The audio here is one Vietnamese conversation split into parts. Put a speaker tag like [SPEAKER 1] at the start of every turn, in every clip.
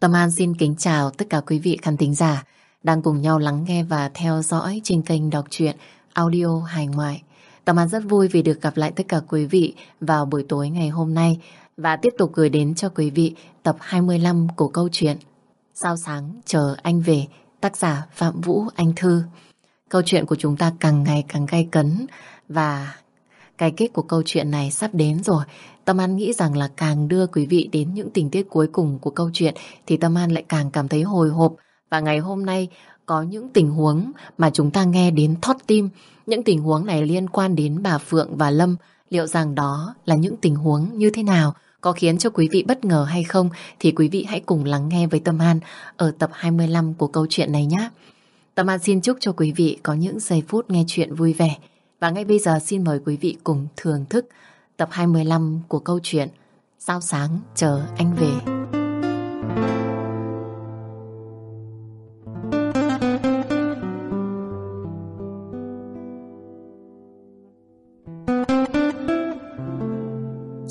[SPEAKER 1] Tâm An xin kính chào tất cả quý vị khán thính giả đang cùng nhau lắng nghe và theo dõi trên kênh đọc truyện audio hài ngoại. Tâm An rất vui vì được gặp lại tất cả quý vị vào buổi tối ngày hôm nay và tiếp tục gửi đến cho quý vị tập 25 của câu chuyện Sao sáng chờ anh về, tác giả Phạm Vũ Anh Thư. Câu chuyện của chúng ta càng ngày càng gay cấn và cái kết của câu chuyện này sắp đến rồi. Tâm An nghĩ rằng là càng đưa quý vị đến những tình tiết cuối cùng của câu chuyện thì Tâm An lại càng cảm thấy hồi hộp. Và ngày hôm nay, có những tình huống mà chúng ta nghe đến thót tim. Những tình huống này liên quan đến bà Phượng và Lâm. Liệu rằng đó là những tình huống như thế nào? Có khiến cho quý vị bất ngờ hay không? Thì quý vị hãy cùng lắng nghe với Tâm An ở tập 25 của câu chuyện này nhé. Tâm An xin chúc cho quý vị có những giây phút nghe chuyện vui vẻ. Và ngay bây giờ xin mời quý vị cùng thưởng thức tập 25 của câu chuyện Sao sáng chờ anh về.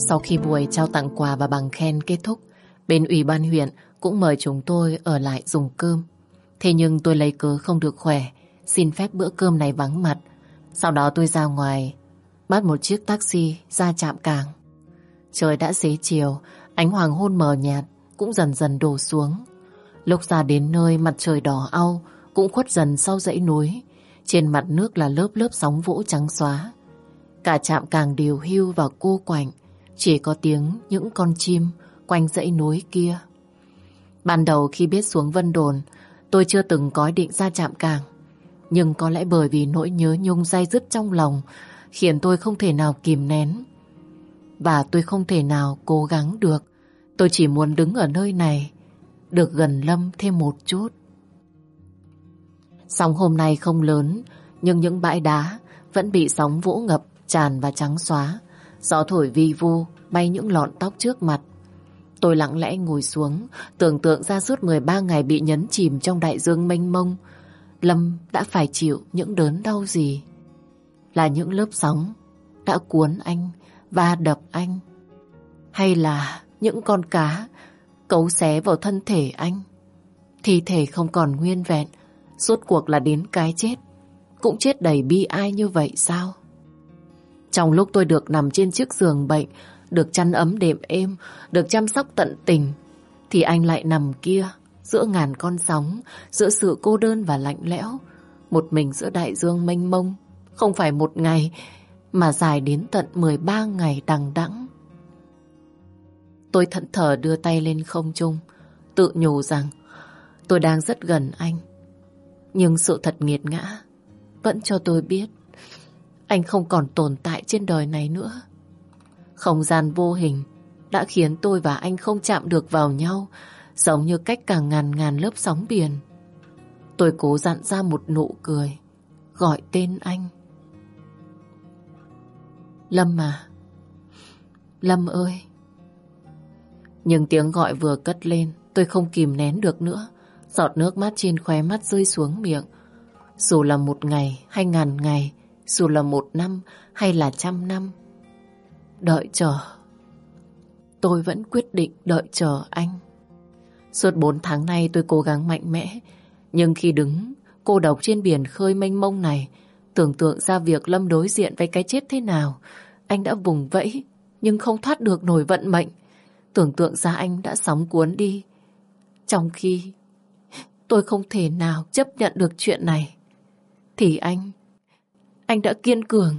[SPEAKER 1] Sau khi buổi trao tặng quà và bằng khen kết thúc, bên ủy ban huyện cũng mời chúng tôi ở lại dùng cơm. Thế nhưng tôi lấy cớ không được khỏe, xin phép bữa cơm này vắng mặt. Sau đó tôi ra ngoài, bắt một chiếc taxi ra trạm cảng. Trời đã xế chiều, ánh hoàng hôn mờ nhạt cũng dần dần đổ xuống. Lúc ra đến nơi mặt trời đỏ au cũng khuất dần sau dãy núi. Trên mặt nước là lớp lớp sóng vỗ trắng xóa. Cả trạm càng điều hưu và cô quạnh, chỉ có tiếng những con chim quanh dãy núi kia. Ban đầu khi biết xuống Vân Đồn, tôi chưa từng có định ra trạm càng. Nhưng có lẽ bởi vì nỗi nhớ nhung dai dứt trong lòng khiến tôi không thể nào kìm nén. Và tôi không thể nào cố gắng được. Tôi chỉ muốn đứng ở nơi này, được gần Lâm thêm một chút. Sóng hôm nay không lớn, nhưng những bãi đá vẫn bị sóng vỗ ngập, tràn và trắng xóa. Gió thổi vi vu, bay những lọn tóc trước mặt. Tôi lặng lẽ ngồi xuống, tưởng tượng ra suốt 13 ngày bị nhấn chìm trong đại dương mênh mông. Lâm đã phải chịu những đớn đau gì? Là những lớp sóng đã cuốn anh, và đập anh? Hay là những con cá cấu xé vào thân thể anh? Thi thể không còn nguyên vẹn, suốt cuộc là đến cái chết. Cũng chết đầy bi ai như vậy sao? Trong lúc tôi được nằm trên chiếc giường bệnh, được chăn ấm đệm êm, được chăm sóc tận tình, thì anh lại nằm kia, giữa ngàn con sóng, giữa sự cô đơn và lạnh lẽo, một mình giữa đại dương mênh mông, không phải một ngày, mà dài đến tận 13 ngày đằng đẵng. Tôi thận thờ đưa tay lên không trung, tự nhủ rằng tôi đang rất gần anh. Nhưng sự thật nghiệt ngã vẫn cho tôi biết anh không còn tồn tại trên đời này nữa. Không gian vô hình đã khiến tôi và anh không chạm được vào nhau, giống như cách cả ngàn ngàn lớp sóng biển. Tôi cố dặn ra một nụ cười, gọi tên anh. Lâm à, Lâm ơi. Nhưng tiếng gọi vừa cất lên, tôi không kìm nén được nữa. Giọt nước mắt trên khóe mắt rơi xuống miệng. Dù là một ngày hay ngàn ngày, dù là một năm hay là trăm năm. Đợi chờ. Tôi vẫn quyết định đợi chờ anh. Suốt bốn tháng nay tôi cố gắng mạnh mẽ, nhưng khi đứng cô độc trên biển khơi mênh mông này, tưởng tượng ra việc Lâm đối diện với cái chết thế nào, anh đã vùng vẫy nhưng không thoát được nổi vận mệnh. Tưởng tượng ra anh đã sóng cuốn đi. Trong khi tôi không thể nào chấp nhận được chuyện này, thì anh anh đã kiên cường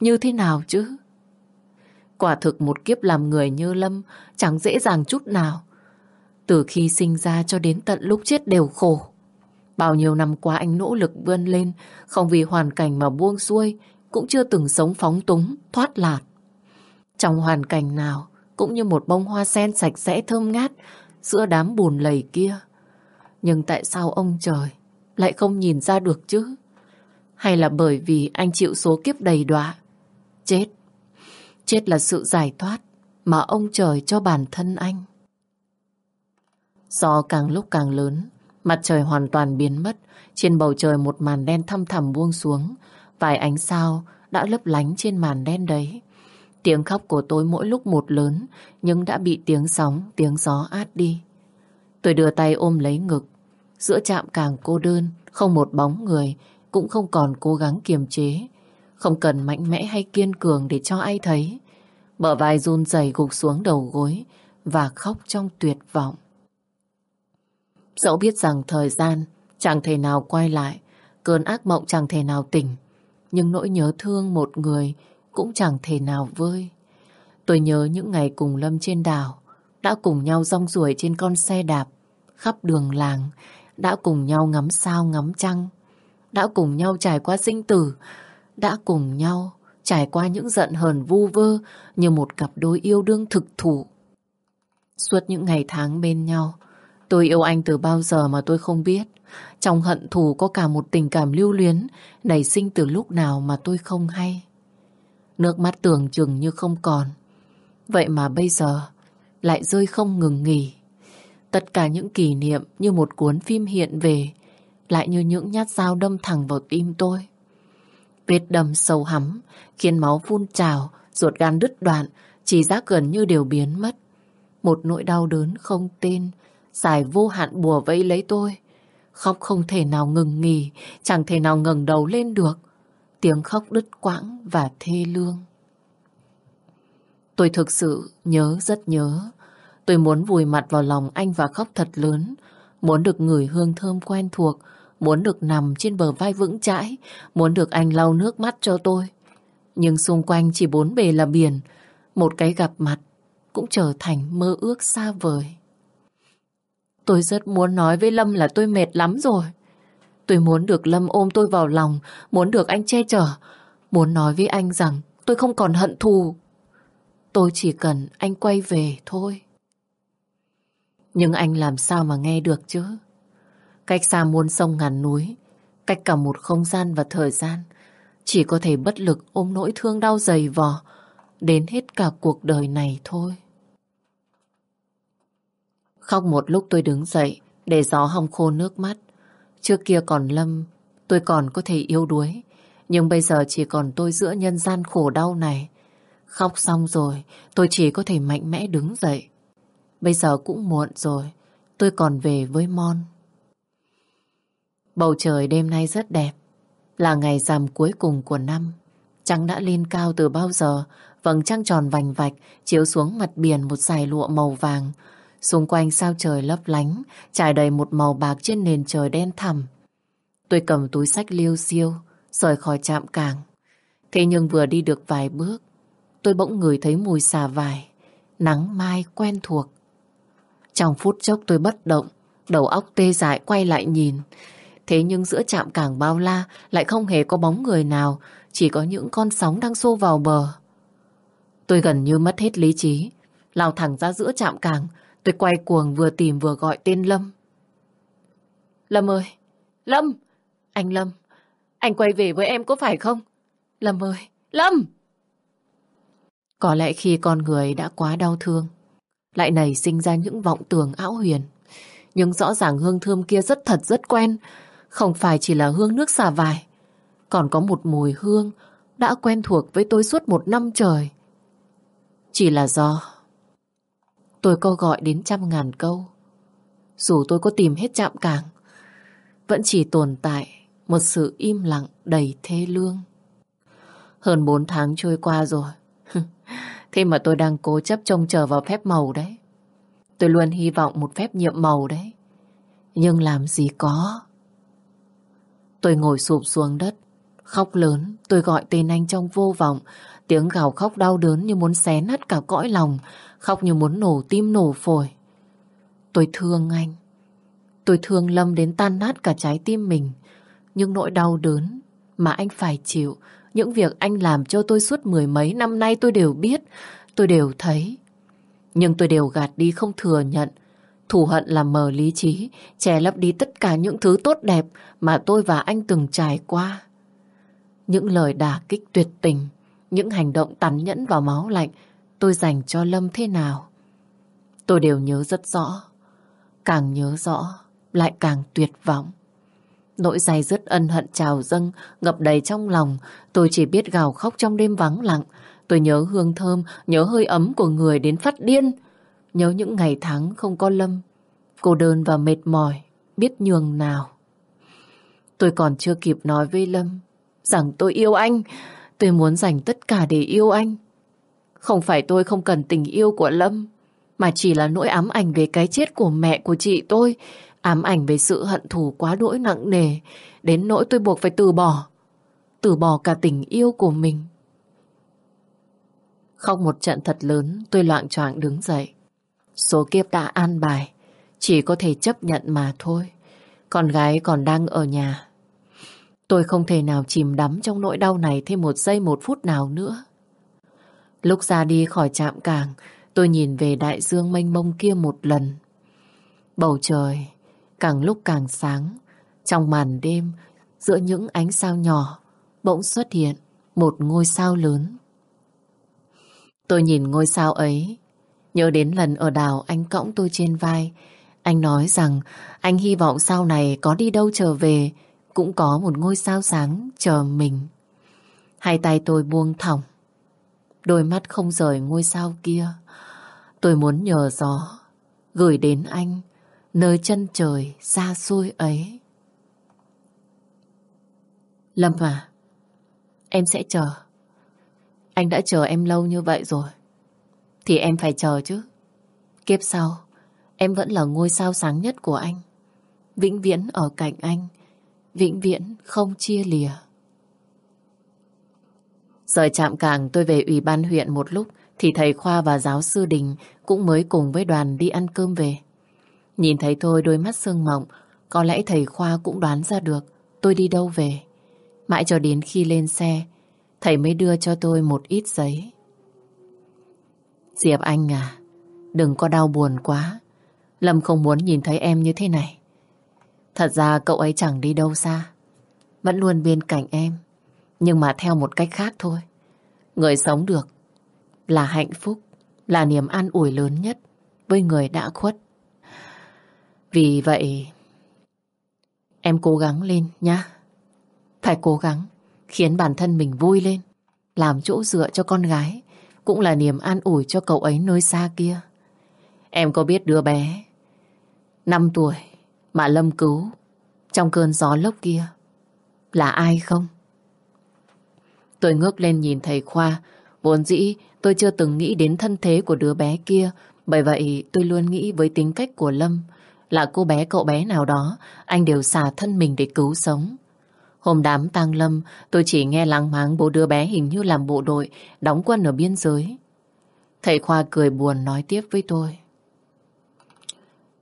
[SPEAKER 1] như thế nào chứ? Quả thực một kiếp làm người như Lâm chẳng dễ dàng chút nào. Từ khi sinh ra cho đến tận lúc chết đều khổ. Bao nhiêu năm qua anh nỗ lực vươn lên, không vì hoàn cảnh mà buông xuôi, cũng chưa từng sống phóng túng, thoát lạc. Trong hoàn cảnh nào, cũng như một bông hoa sen sạch sẽ thơm ngát giữa đám bùn lầy kia. Nhưng tại sao ông trời lại không nhìn ra được chứ? Hay là bởi vì anh chịu số kiếp đầy đọa? Chết. Chết là sự giải thoát mà ông trời cho bản thân anh. Gió càng lúc càng lớn, mặt trời hoàn toàn biến mất, trên bầu trời một màn đen thăm thẳm buông xuống, vài ánh sao đã lấp lánh trên màn đen đấy. Tiếng khóc của tôi mỗi lúc một lớn, nhưng đã bị tiếng sóng, tiếng gió át đi. Tôi đưa tay ôm lấy ngực. Giữa chạm càng cô đơn, không một bóng người, cũng không còn cố gắng kiềm chế. Không cần mạnh mẽ hay kiên cường để cho ai thấy. Bờ vai run rẩy gục xuống đầu gối và khóc trong tuyệt vọng. Dẫu biết rằng thời gian chẳng thể nào quay lại, cơn ác mộng chẳng thể nào tỉnh, nhưng nỗi nhớ thương một người cũng chẳng thể nào vơi. Tôi nhớ những ngày cùng Lâm trên đảo, đã cùng nhau rong ruổi trên con xe đạp, khắp đường làng, đã cùng nhau ngắm sao ngắm trăng, đã cùng nhau trải qua sinh tử, đã cùng nhau trải qua những giận hờn vu vơ như một cặp đôi yêu đương thực thụ. Suốt những ngày tháng bên nhau, tôi yêu anh từ bao giờ mà tôi không biết. Trong hận thù có cả một tình cảm lưu luyến nảy sinh từ lúc nào mà tôi không hay. Nước mắt tưởng chừng như không còn. Vậy mà bây giờ lại rơi không ngừng nghỉ. Tất cả những kỷ niệm như một cuốn phim hiện về, lại như những nhát dao đâm thẳng vào tim tôi. Vết đâm sâu hắm, khiến máu phun trào, ruột gan đứt đoạn, chỉ giác gần như đều biến mất. Một nỗi đau đớn không tên, dài vô hạn bùa vây lấy tôi. Khóc không thể nào ngừng nghỉ, chẳng thể nào ngẩng đầu lên được. Tiếng khóc đứt quãng và thê lương. Tôi thực sự nhớ rất nhớ. Tôi muốn vùi mặt vào lòng anh và khóc thật lớn. Muốn được ngửi hương thơm quen thuộc. Muốn được nằm trên bờ vai vững chãi. Muốn được anh lau nước mắt cho tôi. Nhưng xung quanh chỉ bốn bề là biển. Một cái gặp mặt cũng trở thành mơ ước xa vời. Tôi rất muốn nói với Lâm là tôi mệt lắm rồi. Tôi muốn được Lâm ôm tôi vào lòng, muốn được anh che chở, muốn nói với anh rằng tôi không còn hận thù. Tôi chỉ cần anh quay về thôi. Nhưng anh làm sao mà nghe được chứ? Cách xa muôn sông ngàn núi, cách cả một không gian và thời gian, chỉ có thể bất lực ôm nỗi thương đau dày vò đến hết cả cuộc đời này thôi. Khóc một lúc tôi đứng dậy để gió hong khô nước mắt. Trước kia còn Lâm, tôi còn có thể yêu đuối. Nhưng bây giờ chỉ còn tôi giữa nhân gian khổ đau này. Khóc xong rồi, tôi chỉ có thể mạnh mẽ đứng dậy. Bây giờ cũng muộn rồi, tôi còn về với Mon. Bầu trời đêm nay rất đẹp, là ngày rằm cuối cùng của năm. Trăng đã lên cao từ bao giờ, vầng trăng tròn vành vạch chiếu xuống mặt biển một dải lụa màu vàng. Xung quanh sao trời lấp lánh, trải đầy một màu bạc trên nền trời đen thẳm. Tôi cầm túi sách liêu xiêu, rời khỏi trạm cảng. Thế nhưng vừa đi được vài bước, tôi bỗng ngửi thấy mùi xà vải, nắng mai quen thuộc. Trong phút chốc tôi bất động, đầu óc tê dại quay lại nhìn. Thế nhưng giữa trạm cảng bao la lại không hề có bóng người nào, chỉ có những con sóng đang xô vào bờ. Tôi gần như mất hết lý trí, lao thẳng ra giữa trạm cảng, tôi quay cuồng vừa tìm vừa gọi tên Lâm. Lâm ơi! Lâm! Anh Lâm! Anh quay về với em có phải không? Lâm ơi! Lâm! Có lẽ khi con người đã quá đau thương, lại nảy sinh ra những vọng tưởng ảo huyền. Nhưng rõ ràng hương thơm kia rất thật rất quen, không phải chỉ là hương nước xà vải, còn có một mùi hương đã quen thuộc với tôi suốt một năm trời. Chỉ là do tôi có gọi đến trăm ngàn câu, dù tôi có tìm hết chạm cảng, vẫn chỉ tồn tại một sự im lặng đầy thê lương. Hơn bốn tháng trôi qua rồi, Thế mà tôi đang cố chấp trông chờ vào phép màu đấy. Tôi luôn hy vọng một phép nhiệm màu đấy. Nhưng làm gì có. Tôi ngồi sụp xuống đất, khóc lớn, tôi gọi tên anh trong vô vọng. Tiếng gào khóc đau đớn như muốn xé nát cả cõi lòng, khóc như muốn nổ tim nổ phổi. Tôi thương anh. Tôi thương Lâm đến tan nát cả trái tim mình. Nhưng nỗi đau đớn mà anh phải chịu những việc anh làm cho tôi suốt mười mấy năm nay tôi đều biết, tôi đều thấy. Nhưng tôi đều gạt đi không thừa nhận. Thù hận làm mờ lý trí, che lấp đi tất cả những thứ tốt đẹp mà tôi và anh từng trải qua. Những lời đả kích tuyệt tình, những hành động tàn nhẫn và máu lạnh tôi dành cho Lâm thế nào. Tôi đều nhớ rất rõ. Càng nhớ rõ, lại càng tuyệt vọng. Nỗi dày dứt ân hận trào dâng, ngập đầy trong lòng. Tôi chỉ biết gào khóc trong đêm vắng lặng. Tôi nhớ hương thơm, nhớ hơi ấm của người đến phát điên. Nhớ những ngày tháng không có Lâm. Cô đơn và mệt mỏi, biết nhường nào. Tôi còn chưa kịp nói với Lâm rằng tôi yêu anh, tôi muốn dành tất cả để yêu anh. Không phải tôi không cần tình yêu của Lâm, mà chỉ là nỗi ám ảnh về cái chết của mẹ của chị tôi, ám ảnh về sự hận thù quá đỗi nặng nề, đến nỗi tôi buộc phải từ bỏ, từ bỏ cả tình yêu của mình. Khóc một trận thật lớn, tôi loạn choạng đứng dậy. Số kiếp đã an bài, chỉ có thể chấp nhận mà thôi. Con gái còn đang ở nhà. Tôi không thể nào chìm đắm trong nỗi đau này thêm một giây một phút nào nữa. Lúc ra đi khỏi trạm cảng, tôi nhìn về đại dương mênh mông kia một lần. Bầu trời càng lúc càng sáng. Trong màn đêm, giữa những ánh sao nhỏ, bỗng xuất hiện một ngôi sao lớn. Tôi nhìn ngôi sao ấy, nhớ đến lần ở đảo anh cõng tôi trên vai. Anh nói rằng anh hy vọng sau này có đi đâu trở về, cũng có một ngôi sao sáng chờ mình. Hai tay tôi buông thỏng, đôi mắt không rời ngôi sao kia. Tôi muốn nhờ gió, gửi đến anh, nơi chân trời xa xôi ấy. Lâm à, em sẽ chờ. Anh đã chờ em lâu như vậy rồi. Thì em phải chờ chứ. Kiếp sau, em vẫn là ngôi sao sáng nhất của anh. Vĩnh viễn ở cạnh anh. Vĩnh viễn không chia lìa. Rời trạm cảng tôi về ủy ban huyện một lúc thì thầy Khoa và giáo sư Đình cũng mới cùng với đoàn đi ăn cơm về. Nhìn thấy tôi đôi mắt sương mộng, có lẽ thầy Khoa cũng đoán ra được tôi đi đâu về. Mãi cho đến khi lên xe, thầy mới đưa cho tôi một ít giấy. Diệp Anh à, đừng có đau buồn quá. Lâm không muốn nhìn thấy em như thế này. Thật ra cậu ấy chẳng đi đâu xa. Vẫn luôn bên cạnh em. Nhưng mà theo một cách khác thôi. Người sống được là hạnh phúc, là niềm an ủi lớn nhất với người đã khuất. Vì vậy, em cố gắng lên nhá. Phải cố gắng khiến bản thân mình vui lên, làm chỗ dựa cho con gái, cũng là niềm an ủi cho cậu ấy nơi xa kia. Em có biết đứa bé 5 tuổi mà Lâm cứu trong cơn gió lốc kia là ai không? Tôi ngước lên nhìn thầy Khoa, vốn dĩ tôi chưa từng nghĩ đến thân thế của đứa bé kia, bởi vậy tôi luôn nghĩ với tính cách của Lâm là cô bé cậu bé nào đó, anh đều xả thân mình để cứu sống. Hôm đám tang lâm, tôi chỉ nghe lắng máng bố đứa bé hình như làm bộ đội, đóng quân ở biên giới. Thầy Khoa cười buồn nói tiếp với tôi.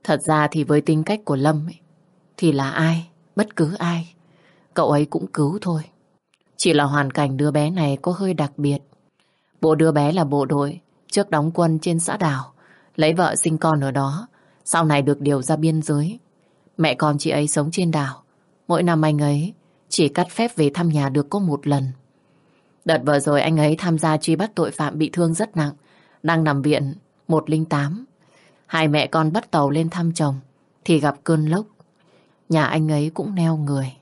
[SPEAKER 1] Thật ra thì với tính cách của Lâm ấy, thì là ai, bất cứ ai, cậu ấy cũng cứu thôi. Chỉ là hoàn cảnh đứa bé này có hơi đặc biệt. Bộ đứa bé là bộ đội, trước đóng quân trên xã đảo, lấy vợ sinh con ở đó, sau này được điều ra biên giới. Mẹ con chị ấy sống trên đảo, mỗi năm anh ấy chỉ cắt phép về thăm nhà được có một lần. Đợt vừa rồi anh ấy tham gia truy bắt tội phạm bị thương rất nặng, đang nằm viện 108. Hai mẹ con bắt tàu lên thăm chồng thì gặp cơn lốc. Nhà anh ấy cũng neo người.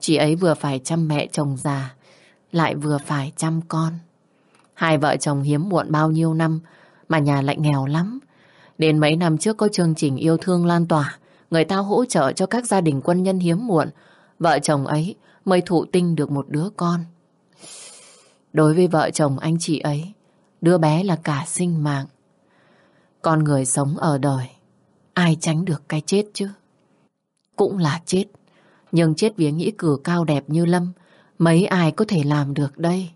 [SPEAKER 1] Chị ấy vừa phải chăm mẹ chồng già, lại vừa phải chăm con. Hai vợ chồng hiếm muộn bao nhiêu năm mà nhà lại nghèo lắm. Đến mấy năm trước có chương trình yêu thương lan tỏa, người ta hỗ trợ cho các gia đình quân nhân hiếm muộn. Vợ chồng ấy mới thụ tinh được một đứa con. Đối với vợ chồng anh chị ấy, đứa bé là cả sinh mạng. Con người sống ở đời, ai tránh được cái chết chứ? Cũng là chết, nhưng chết vì nghĩ cử cao đẹp như Lâm, mấy ai có thể làm được đây?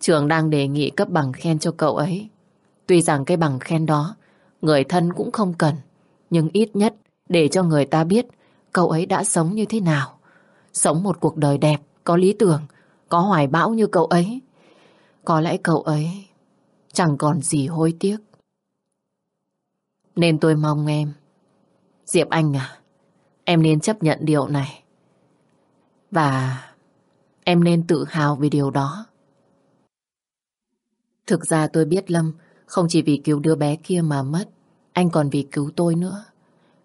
[SPEAKER 1] Trường đang đề nghị cấp bằng khen cho cậu ấy. Tuy rằng cái bằng khen đó, người thân cũng không cần, nhưng ít nhất để cho người ta biết cậu ấy đã sống như thế nào. Sống một cuộc đời đẹp, có lý tưởng, có hoài bão như cậu ấy. Có lẽ cậu ấy chẳng còn gì hối tiếc. Nên tôi mong em. Diệp Anh à, em nên chấp nhận điều này. Và em nên tự hào về điều đó. Thực ra tôi biết Lâm không chỉ vì cứu đứa bé kia mà mất, anh còn vì cứu tôi nữa.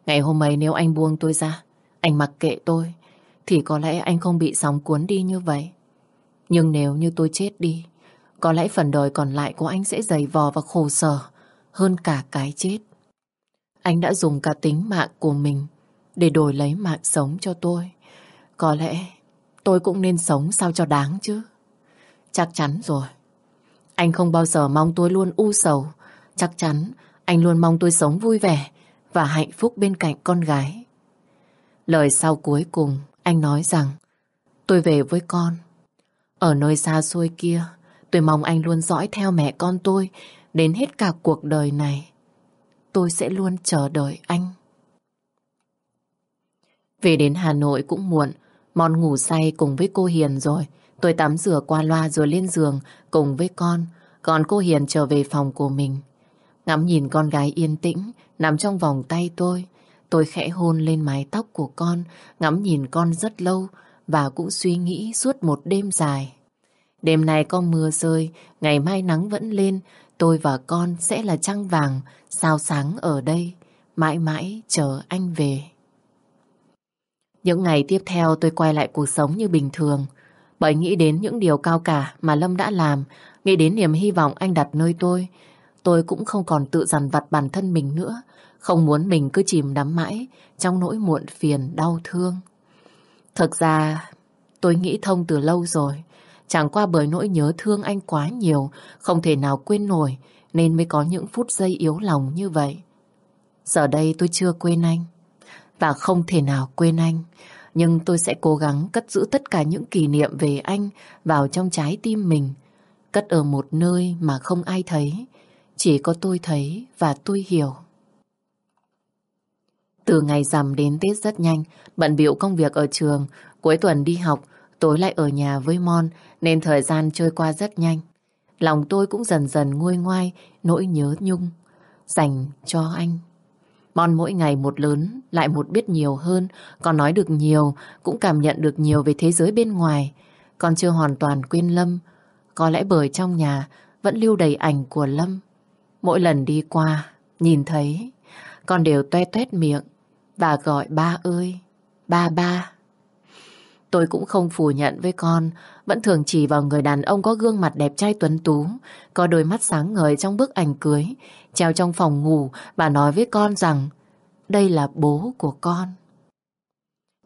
[SPEAKER 1] Ngày hôm ấy nếu anh buông tôi ra, anh mặc kệ tôi, thì có lẽ anh không bị sóng cuốn đi như vậy. Nhưng nếu như tôi chết đi, có lẽ phần đời còn lại của anh sẽ dày vò và khổ sở hơn cả cái chết. anh đã dùng cả tính mạng của mình để đổi lấy mạng sống cho tôi. Có lẽ tôi cũng nên sống sao cho đáng chứ. Chắc chắn rồi. Anh không bao giờ mong tôi luôn u sầu. Chắc chắn anh luôn mong tôi sống vui vẻ và hạnh phúc bên cạnh con gái. Lời sau cuối cùng anh nói rằng tôi về với con. Ở nơi xa xôi kia tôi mong anh luôn dõi theo mẹ con tôi đến hết cả cuộc đời này. Tôi sẽ luôn chờ đợi anh. Về đến Hà Nội cũng muộn, Mon ngủ say cùng với cô Hiền rồi. Tôi tắm rửa qua loa rồi lên giường cùng với con. Còn cô Hiền trở về phòng của mình. Ngắm nhìn con gái yên tĩnh, nằm trong vòng tay tôi. Tôi khẽ hôn lên mái tóc của con, ngắm nhìn con rất lâu và cũng suy nghĩ suốt một đêm dài. Đêm nay có mưa rơi, ngày mai nắng vẫn lên, tôi và con sẽ là trăng vàng, sao sáng ở đây, mãi mãi chờ anh về. Những ngày tiếp theo tôi quay lại cuộc sống như bình thường, bởi nghĩ đến những điều cao cả mà Lâm đã làm, nghĩ đến niềm hy vọng anh đặt nơi tôi, tôi cũng không còn tự dằn vặt bản thân mình nữa, không muốn mình cứ chìm đắm mãi trong nỗi muộn phiền, đau thương. Thực ra, tôi nghĩ thông từ lâu rồi, chẳng qua bởi nỗi nhớ thương anh quá nhiều, không thể nào quên nổi, nên mới có những phút giây yếu lòng như vậy. Giờ đây tôi chưa quên anh, và không thể nào quên anh. Nhưng tôi sẽ cố gắng cất giữ tất cả những kỷ niệm về anh vào trong trái tim mình. Cất ở một nơi mà không ai thấy. Chỉ có tôi thấy và tôi hiểu. Từ ngày rằm đến Tết rất nhanh, bận biệu công việc ở trường, cuối tuần đi học, tối lại ở nhà với Mon nên thời gian trôi qua rất nhanh. Lòng tôi cũng dần dần nguôi ngoai nỗi nhớ nhung dành cho anh. Mon mỗi ngày một lớn, lại một biết nhiều hơn, còn nói được nhiều, cũng cảm nhận được nhiều về thế giới bên ngoài. Con chưa hoàn toàn quên Lâm, có lẽ bởi trong nhà vẫn lưu đầy ảnh của Lâm. Mỗi lần đi qua, nhìn thấy, con đều toe toét miệng và gọi ba ơi, ba ba. Tôi cũng không phủ nhận với con, vẫn thường chỉ vào người đàn ông có gương mặt đẹp trai tuấn tú, có đôi mắt sáng ngời trong bức ảnh cưới, treo trong phòng ngủ và nói với con rằng đây là bố của con.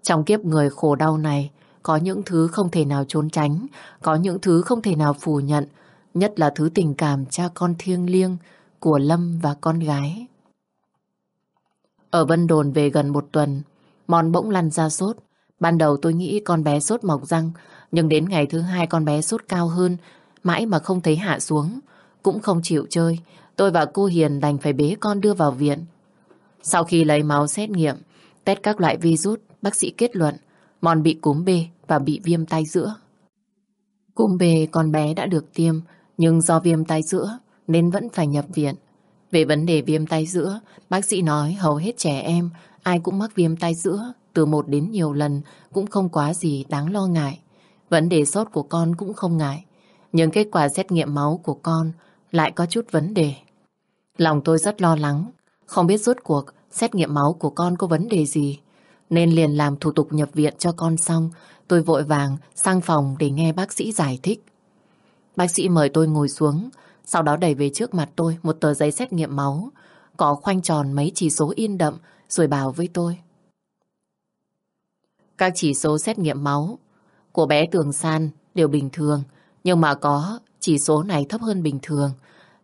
[SPEAKER 1] Trong kiếp người khổ đau này, có những thứ không thể nào trốn tránh, có những thứ không thể nào phủ nhận, nhất là thứ tình cảm cha con thiêng liêng của Lâm và con gái. Ở Vân Đồn về gần một tuần, Mòn bỗng lăn ra sốt. Ban đầu tôi nghĩ con bé sốt mọc răng, nhưng đến ngày thứ hai con bé sốt cao hơn, mãi mà không thấy hạ xuống. Cũng không chịu chơi, tôi và cô Hiền đành phải bế con đưa vào viện. Sau khi lấy máu xét nghiệm, test các loại virus, bác sĩ kết luận Mòn bị cúm B và bị viêm tay giữa. Cúm B con bé đã được tiêm, nhưng do viêm tay giữa nên vẫn phải nhập viện. Về vấn đề viêm tay giữa, bác sĩ nói hầu hết trẻ em ai cũng mắc viêm tay giữa từ một đến nhiều lần cũng không quá gì đáng lo ngại. Vấn đề sốt của con cũng không ngại. Nhưng kết quả xét nghiệm máu của con lại có chút vấn đề. Lòng tôi rất lo lắng, không biết rốt cuộc xét nghiệm máu của con có vấn đề gì. Nên liền làm thủ tục nhập viện cho con xong, tôi vội vàng sang phòng để nghe bác sĩ giải thích. Bác sĩ mời tôi ngồi xuống, sau đó đẩy về trước mặt tôi một tờ giấy xét nghiệm máu, có khoanh tròn mấy chỉ số in đậm, rồi bảo với tôi. Các chỉ số xét nghiệm máu của bé Tường San đều bình thường, nhưng mà có chỉ số này thấp hơn bình thường.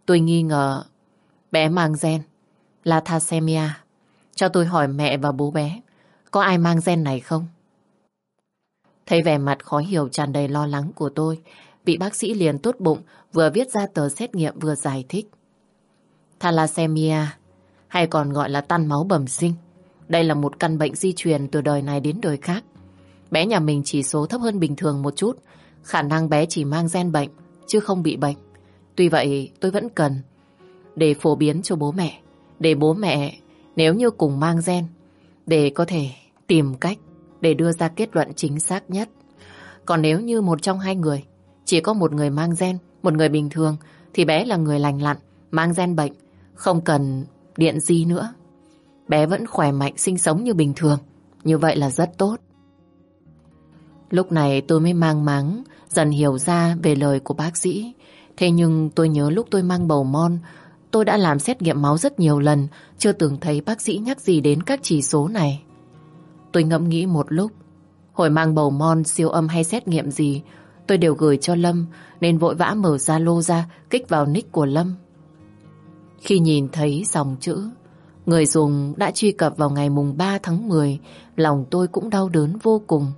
[SPEAKER 1] Tôi nghi ngờ bé mang gen là thalassemia. Cho tôi hỏi mẹ và bố bé, có ai mang gen này không? Thấy vẻ mặt khó hiểu tràn đầy lo lắng của tôi, vị bác sĩ liền tốt bụng vừa viết ra tờ xét nghiệm vừa giải thích. Thalassemia, hay còn gọi là tan máu bẩm sinh, đây là một căn bệnh di truyền từ đời này đến đời khác. Bé nhà mình chỉ số thấp hơn bình thường một chút, khả năng bé chỉ mang gen bệnh, chứ không bị bệnh. Tuy vậy, tôi vẫn cần để phổ biến cho bố mẹ, để bố mẹ nếu như cùng mang gen, để có thể tìm cách để đưa ra kết luận chính xác nhất. Còn nếu như một trong hai người, chỉ có một người mang gen, một người bình thường, thì bé là người lành lặn, mang gen bệnh, không cần điện gì nữa. Bé vẫn khỏe mạnh sinh sống như bình thường, như vậy là rất tốt. Lúc này tôi mới mang máng, dần hiểu ra về lời của bác sĩ. Thế nhưng tôi nhớ lúc tôi mang bầu mon, tôi đã làm xét nghiệm máu rất nhiều lần, chưa từng thấy bác sĩ nhắc gì đến các chỉ số này. Tôi ngẫm nghĩ một lúc. Hồi mang bầu mon, siêu âm hay xét nghiệm gì, tôi đều gửi cho Lâm, nên vội vã mở Zalo ra, kích vào nick của Lâm. Khi nhìn thấy dòng chữ, người dùng đã truy cập vào ngày mùng 3 tháng 10, lòng tôi cũng đau đớn vô cùng.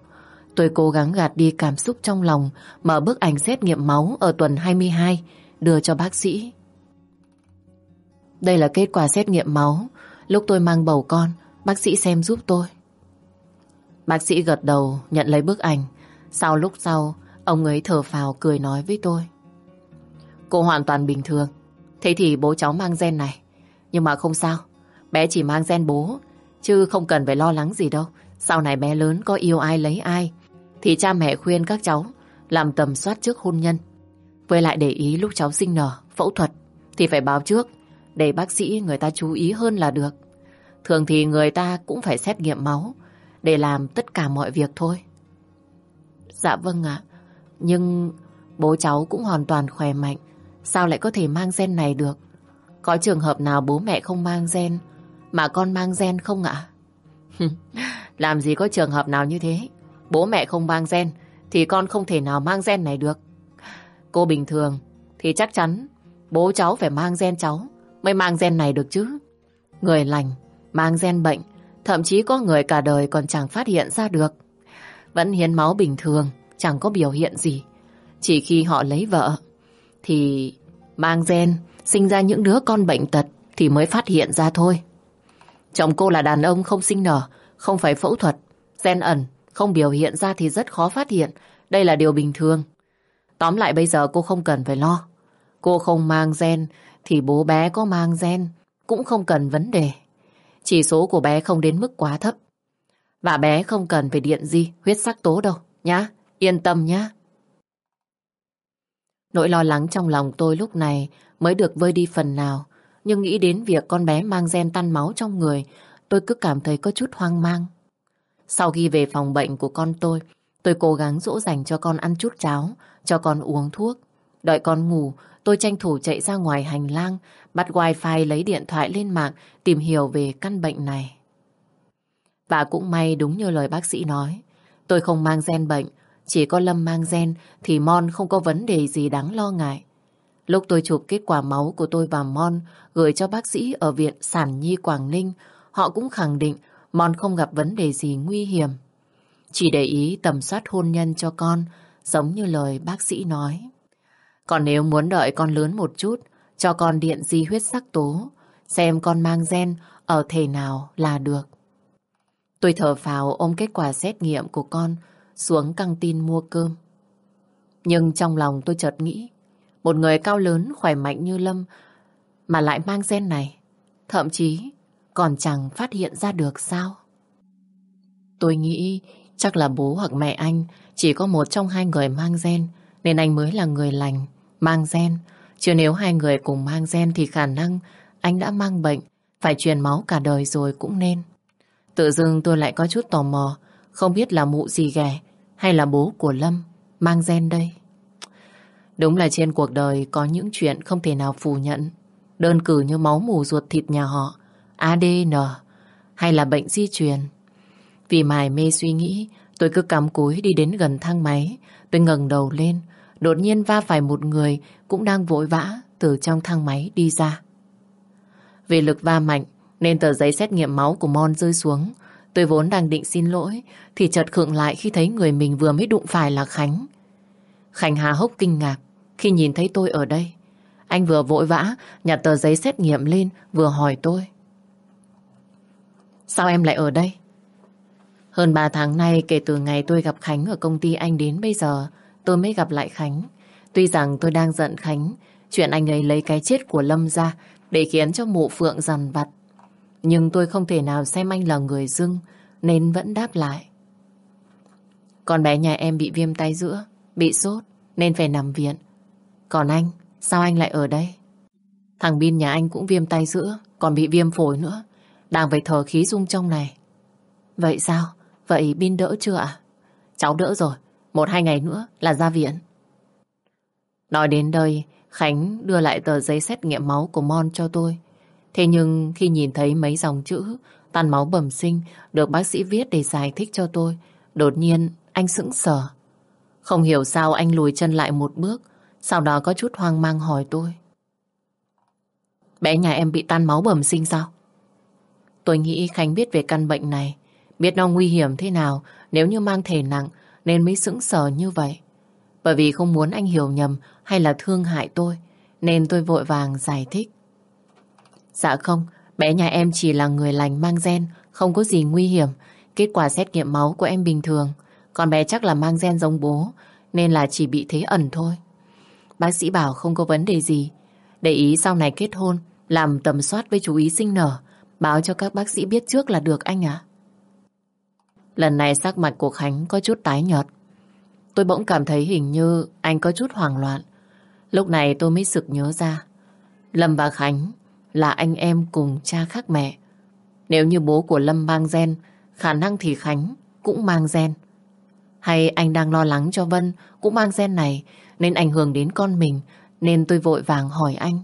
[SPEAKER 1] Tôi cố gắng gạt đi cảm xúc trong lòng, mở bức ảnh xét nghiệm máu ở tuần 22, đưa cho bác sĩ. Đây là kết quả xét nghiệm máu. Lúc tôi mang bầu con, bác sĩ xem giúp tôi. Bác sĩ gật đầu nhận lấy bức ảnh. Sau lúc sau, ông ấy thở phào cười nói với tôi. Cô hoàn toàn bình thường. Thế thì bố cháu mang gen này. Nhưng mà không sao. Bé chỉ mang gen bố. Chứ không cần phải lo lắng gì đâu. Sau này bé lớn có yêu ai lấy ai. Thì cha mẹ khuyên các cháu làm tầm soát trước hôn nhân. Với lại để ý lúc cháu sinh nở, phẫu thuật thì phải báo trước để bác sĩ người ta chú ý hơn là được. Thường thì người ta cũng phải xét nghiệm máu để làm tất cả mọi việc thôi. Dạ vâng ạ. Nhưng bố cháu cũng hoàn toàn khỏe mạnh. Sao lại có thể mang gen này được? Có trường hợp nào bố mẹ không mang gen mà con mang gen không ạ? Làm gì có trường hợp nào như thế? Bố mẹ không mang gen thì con không thể nào mang gen này được. Cô bình thường thì chắc chắn bố cháu phải mang gen cháu mới mang gen này được chứ. Người lành, mang gen bệnh, thậm chí có người cả đời còn chẳng phát hiện ra được. Vẫn hiến máu bình thường, chẳng có biểu hiện gì. Chỉ khi họ lấy vợ, thì mang gen, sinh ra những đứa con bệnh tật thì mới phát hiện ra thôi. Chồng cô là đàn ông không sinh nở, không phải phẫu thuật, gen ẩn, không biểu hiện ra thì rất khó phát hiện. Đây là điều bình thường. Tóm lại bây giờ cô không cần phải lo. Cô không mang gen thì bố bé có mang gen cũng không cần vấn đề. Chỉ số của bé không đến mức quá thấp. Và bé không cần phải điện gì huyết sắc tố đâu, nhá. Yên tâm nhá. Nỗi lo lắng trong lòng tôi lúc này mới được vơi đi phần nào. Nhưng nghĩ đến việc con bé mang gen tan máu trong người, tôi cứ cảm thấy có chút hoang mang. Sau khi về phòng bệnh của con tôi, tôi cố gắng dỗ dành cho con ăn chút cháo, cho con uống thuốc. Đợi con ngủ, tôi tranh thủ chạy ra ngoài hành lang, bắt wifi lấy điện thoại lên mạng tìm hiểu về căn bệnh này. Và cũng may đúng như lời bác sĩ nói, tôi không mang gen bệnh, chỉ có Lâm mang gen thì Mon không có vấn đề gì đáng lo ngại. Lúc tôi chụp kết quả máu của tôi và Mon gửi cho bác sĩ ở Viện Sản Nhi Quảng Ninh, họ cũng khẳng định Mon không gặp vấn đề gì nguy hiểm. Chỉ để ý tầm soát hôn nhân cho con, giống như lời bác sĩ nói. Còn nếu muốn đợi con lớn một chút, cho con điện di huyết sắc tố, xem con mang gen ở thể nào là được. Tôi thở phào ôm kết quả xét nghiệm của con xuống căng tin mua cơm. Nhưng trong lòng tôi chợt nghĩ, một người cao lớn khỏe mạnh như Lâm mà lại mang gen này, thậm chí còn chẳng phát hiện ra được sao. Tôi nghĩ chắc là bố hoặc mẹ anh chỉ có một trong hai người mang gen nên anh mới là người lành, mang gen. Chứ nếu hai người cùng mang gen thì khả năng anh đã mang bệnh, phải truyền máu cả đời rồi cũng nên. Tự dưng tôi lại có chút tò mò, không biết là mụ gì ghẻ hay là bố của Lâm mang gen đây. Đúng là trên cuộc đời có những chuyện không thể nào phủ nhận. Đơn cử như máu mù ruột thịt nhà họ, ADN hay là bệnh di truyền. Vì mải mê suy nghĩ, tôi cứ cắm cúi đi đến gần thang máy. Tôi ngẩng đầu lên, đột nhiên va phải một người cũng đang vội vã từ trong thang máy đi ra. Vì lực va mạnh nên tờ giấy xét nghiệm máu của Mon rơi xuống. Tôi vốn đang định xin lỗi thì chợt khựng lại khi thấy người mình vừa mới đụng phải là Khánh. Khánh hà hốc kinh ngạc khi nhìn thấy tôi ở đây. Anh vừa vội vã nhặt tờ giấy xét nghiệm lên, vừa hỏi tôi. Sao em lại ở đây? Hơn 3 tháng nay kể từ ngày tôi gặp Khánh ở công ty anh đến bây giờ tôi mới gặp lại Khánh. Tuy rằng tôi đang giận Khánh chuyện anh ấy lấy cái chết của Lâm ra để khiến cho mụ Phượng dằn vặt. Nhưng tôi không thể nào xem anh là người dưng nên vẫn đáp lại. Con bé nhà em bị viêm tay giữa, bị sốt nên phải nằm viện. Còn anh, sao anh lại ở đây? Thằng Bin nhà anh cũng viêm tay giữa, còn bị viêm phổi nữa. Đang phải thở khí dung trong này. Vậy sao? Vậy Bin đỡ chưa ạ? Cháu đỡ rồi. Một hai ngày nữa là ra viện. Nói đến đây, Khánh đưa lại tờ giấy xét nghiệm máu của Mon cho tôi. Thế nhưng khi nhìn thấy mấy dòng chữ tan máu bẩm sinh được bác sĩ viết để giải thích cho tôi, đột nhiên anh sững sờ. Không hiểu sao anh lùi chân lại một bước, sau đó có chút hoang mang hỏi tôi. Bé nhà em bị tan máu bẩm sinh sao? Tôi nghĩ Khánh biết về căn bệnh này, biết nó nguy hiểm thế nào nếu như mang thể nặng nên mới sững sờ như vậy. Bởi vì không muốn anh hiểu nhầm hay là thương hại tôi, nên tôi vội vàng giải thích. Dạ không, bé nhà em chỉ là người lành mang gen, không có gì nguy hiểm. Kết quả xét nghiệm máu của em bình thường. Còn bé chắc là mang gen giống bố, nên là chỉ bị thế ẩn thôi. Bác sĩ bảo không có vấn đề gì. Để ý sau này kết hôn, làm tầm soát với chú ý sinh nở. Báo cho các bác sĩ biết trước là được anh ạ. Lần này sắc mặt của Khánh có chút tái nhợt. Tôi bỗng cảm thấy hình như anh có chút hoảng loạn. Lúc này tôi mới sực nhớ ra. Lâm và Khánh là anh em cùng cha khác mẹ. Nếu như bố của Lâm mang gen, khả năng thì Khánh cũng mang gen. Hay anh đang lo lắng cho Vân cũng mang gen này nên ảnh hưởng đến con mình nên tôi vội vàng hỏi anh.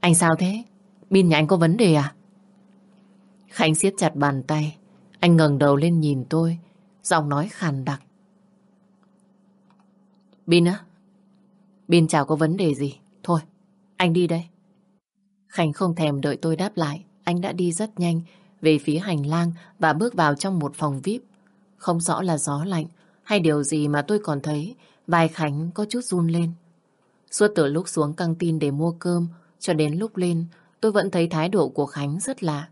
[SPEAKER 1] Anh sao thế? Pin nhà anh có vấn đề à? Khánh siết chặt bàn tay. Anh ngẩng đầu lên nhìn tôi, giọng nói khàn đặc. Bin á? Bin chào có vấn đề gì? Thôi, anh đi đây. Khánh không thèm đợi tôi đáp lại. Anh đã đi rất nhanh về phía hành lang và bước vào trong một phòng VIP. Không rõ là gió lạnh hay điều gì mà tôi còn thấy vai Khánh có chút run lên. Suốt từ lúc xuống căng tin để mua cơm cho đến lúc lên tôi vẫn thấy thái độ của Khánh rất lạ.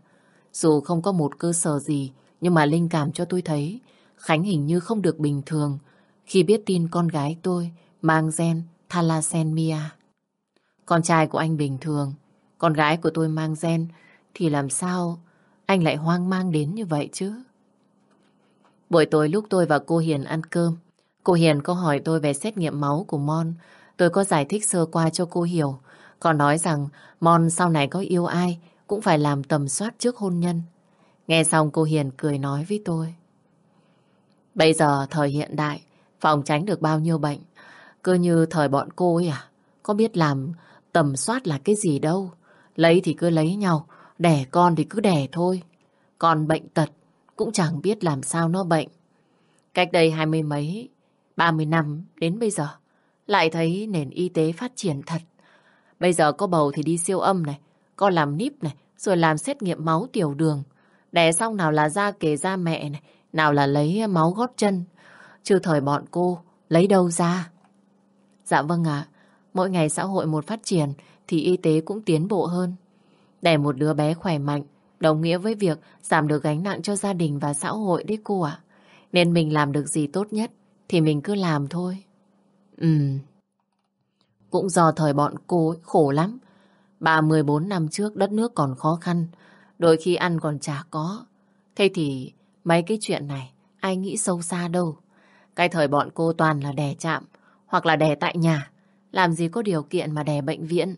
[SPEAKER 1] Dù không có một cơ sở gì nhưng mà linh cảm cho tôi thấy Khánh hình như không được bình thường khi biết tin con gái tôi mang gen thalassemia. Con trai của anh bình thường, con gái của tôi mang gen thì làm sao anh lại hoang mang đến như vậy chứ? Buổi tối lúc tôi và cô Hiền ăn cơm, cô Hiền có hỏi tôi về xét nghiệm máu của Mon. Tôi có giải thích sơ qua cho cô hiểu. Còn nói rằng Mon sau này có yêu ai cũng phải làm tầm soát trước hôn nhân. Nghe xong cô Hiền cười nói với tôi. Bây giờ thời hiện đại, phòng tránh được bao nhiêu bệnh. Cứ như thời bọn cô ấy à, có biết làm tầm soát là cái gì đâu. Lấy thì cứ lấy nhau, đẻ con thì cứ đẻ thôi. Còn bệnh tật cũng chẳng biết làm sao nó bệnh. Cách đây hai mươi mấy, ba mươi năm đến bây giờ, lại thấy nền y tế phát triển thật. Bây giờ có bầu thì đi siêu âm này, có làm níp này, rồi làm xét nghiệm máu tiểu đường. Đẻ xong nào là da kề da mẹ này, nào là lấy máu gót chân. chưa thời bọn cô lấy đâu ra? Dạ vâng ạ, mỗi ngày xã hội một phát triển thì y tế cũng tiến bộ hơn. Đẻ một đứa bé khỏe mạnh đồng nghĩa với việc giảm được gánh nặng cho gia đình và xã hội đấy cô ạ. Nên mình làm được gì tốt nhất thì mình cứ làm thôi. Ừm. Cũng do thời bọn cô ấy khổ lắm. Ba mươi bốn năm trước đất nước còn khó khăn, đôi khi ăn còn chả có. Thế thì mấy cái chuyện này ai nghĩ sâu xa đâu. Cái thời bọn cô toàn là đẻ chạm hoặc là đẻ tại nhà. Làm gì có điều kiện mà đẻ bệnh viện.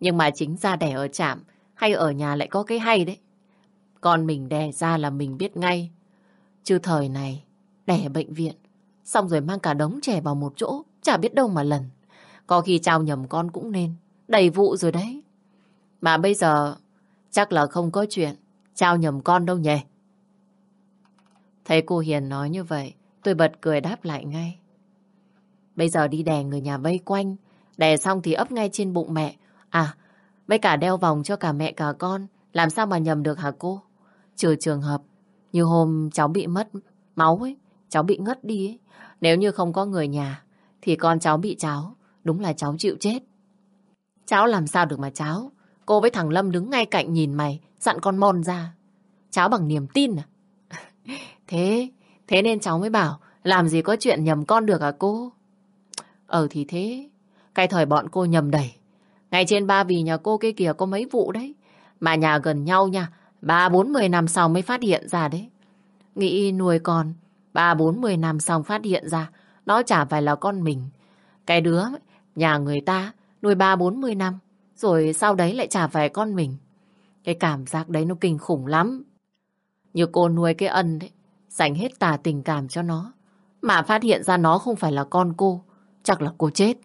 [SPEAKER 1] Nhưng mà chính ra đẻ ở trạm hay ở nhà lại có cái hay đấy. Con mình đẻ ra là mình biết ngay. Chứ thời này, đẻ bệnh viện, xong rồi mang cả đống trẻ vào một chỗ, chả biết đâu mà lần. Có khi trao nhầm con cũng nên, đầy vụ rồi đấy. Mà bây giờ, chắc là không có chuyện, trao nhầm con đâu nhỉ. Thấy cô Hiền nói như vậy, tôi bật cười đáp lại ngay. Bây giờ đi đè người nhà vây quanh, đè xong thì ấp ngay trên bụng mẹ. À, với cả đeo vòng cho cả mẹ cả con, làm sao mà nhầm được hả cô? Trừ trường hợp, như hôm cháu bị mất máu ấy, cháu bị ngất đi ấy. Nếu như không có người nhà, thì con cháu bị cháu, đúng là cháu chịu chết. Cháu làm sao được mà cháu? Cô với thằng Lâm đứng ngay cạnh nhìn mày, dặn con mon ra. Cháu bằng niềm tin à? thế, thế nên cháu mới bảo, làm gì có chuyện nhầm con được à cô? Ờ thì thế, cái thời bọn cô nhầm đầy. Ngay trên ba vì nhà cô kia kìa có mấy vụ đấy. Mà nhà gần nhau nha, ba bốn mười năm sau mới phát hiện ra đấy. Nghĩ nuôi con, ba bốn mười năm sau phát hiện ra, nó chả phải là con mình. Cái đứa, nhà người ta, nuôi ba bốn mươi năm, rồi sau đấy lại trả về con mình. Cái cảm giác đấy nó kinh khủng lắm. Như cô nuôi cái ân đấy, dành hết tà tình cảm cho nó. Mà phát hiện ra nó không phải là con cô, chắc là cô chết.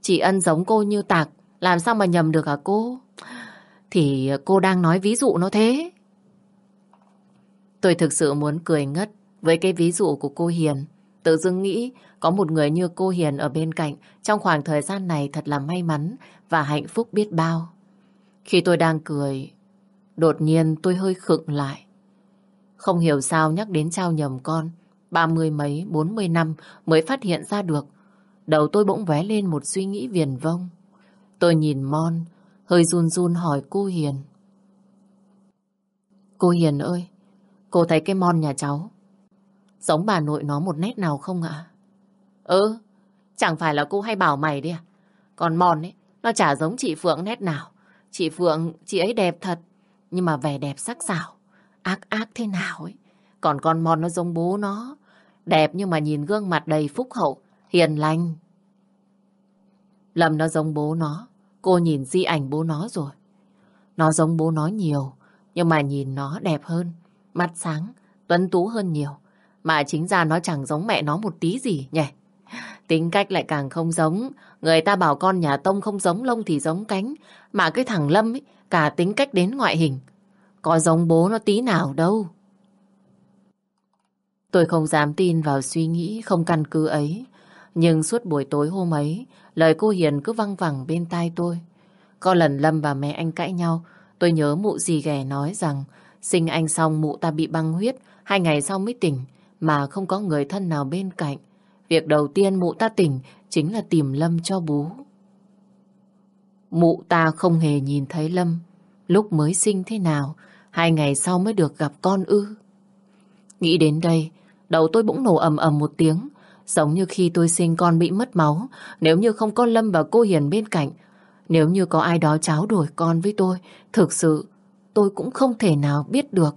[SPEAKER 1] Chị Ân giống cô như tạc, làm sao mà nhầm được hả cô? Thì cô đang nói ví dụ nó thế. Tôi thực sự muốn cười ngất với cái ví dụ của cô Hiền. Tự dưng nghĩ có một người như cô Hiền ở bên cạnh trong khoảng thời gian này thật là may mắn và hạnh phúc biết bao. Khi tôi đang cười, đột nhiên tôi hơi khựng lại. Không hiểu sao nhắc đến trao nhầm con, ba mươi mấy, bốn mươi năm mới phát hiện ra được. Đầu tôi bỗng vé lên một suy nghĩ viền vông. Tôi nhìn Mon, hơi run run hỏi cô Hiền. Cô Hiền ơi, cô thấy cái Mon nhà cháu giống bà nội nó một nét nào không ạ? Ừ, chẳng phải là cô hay bảo mày đi à? Còn mòn ấy, nó chả giống chị Phượng nét nào. Chị Phượng, chị ấy đẹp thật, nhưng mà vẻ đẹp sắc sảo, ác ác thế nào ấy. Còn con mòn nó giống bố nó, đẹp nhưng mà nhìn gương mặt đầy phúc hậu, hiền lành. Lâm nó giống bố nó, cô nhìn di ảnh bố nó rồi. Nó giống bố nó nhiều, nhưng mà nhìn nó đẹp hơn, mắt sáng, tuấn tú hơn nhiều. Mà chính ra nó chẳng giống mẹ nó một tí gì nhỉ. Tính cách lại càng không giống. Người ta bảo con nhà Tông không giống lông thì giống cánh. Mà cái thằng Lâm ấy, cả tính cách đến ngoại hình. Có giống bố nó tí nào đâu. Tôi không dám tin vào suy nghĩ không căn cứ ấy. Nhưng suốt buổi tối hôm ấy, lời cô Hiền cứ văng vẳng bên tai tôi. Có lần Lâm và mẹ anh cãi nhau, tôi nhớ mụ gì ghẻ nói rằng sinh anh xong mụ ta bị băng huyết, hai ngày sau mới tỉnh, mà không có người thân nào bên cạnh. Việc đầu tiên mụ ta tỉnh chính là tìm Lâm cho bú. Mụ ta không hề nhìn thấy Lâm lúc mới sinh thế nào, hai ngày sau mới được gặp con ư. Nghĩ đến đây, đầu tôi bỗng nổ ầm ầm một tiếng, giống như khi tôi sinh con bị mất máu, nếu như không có Lâm và cô Hiền bên cạnh, nếu như có ai đó cháo đổi con với tôi, thực sự tôi cũng không thể nào biết được.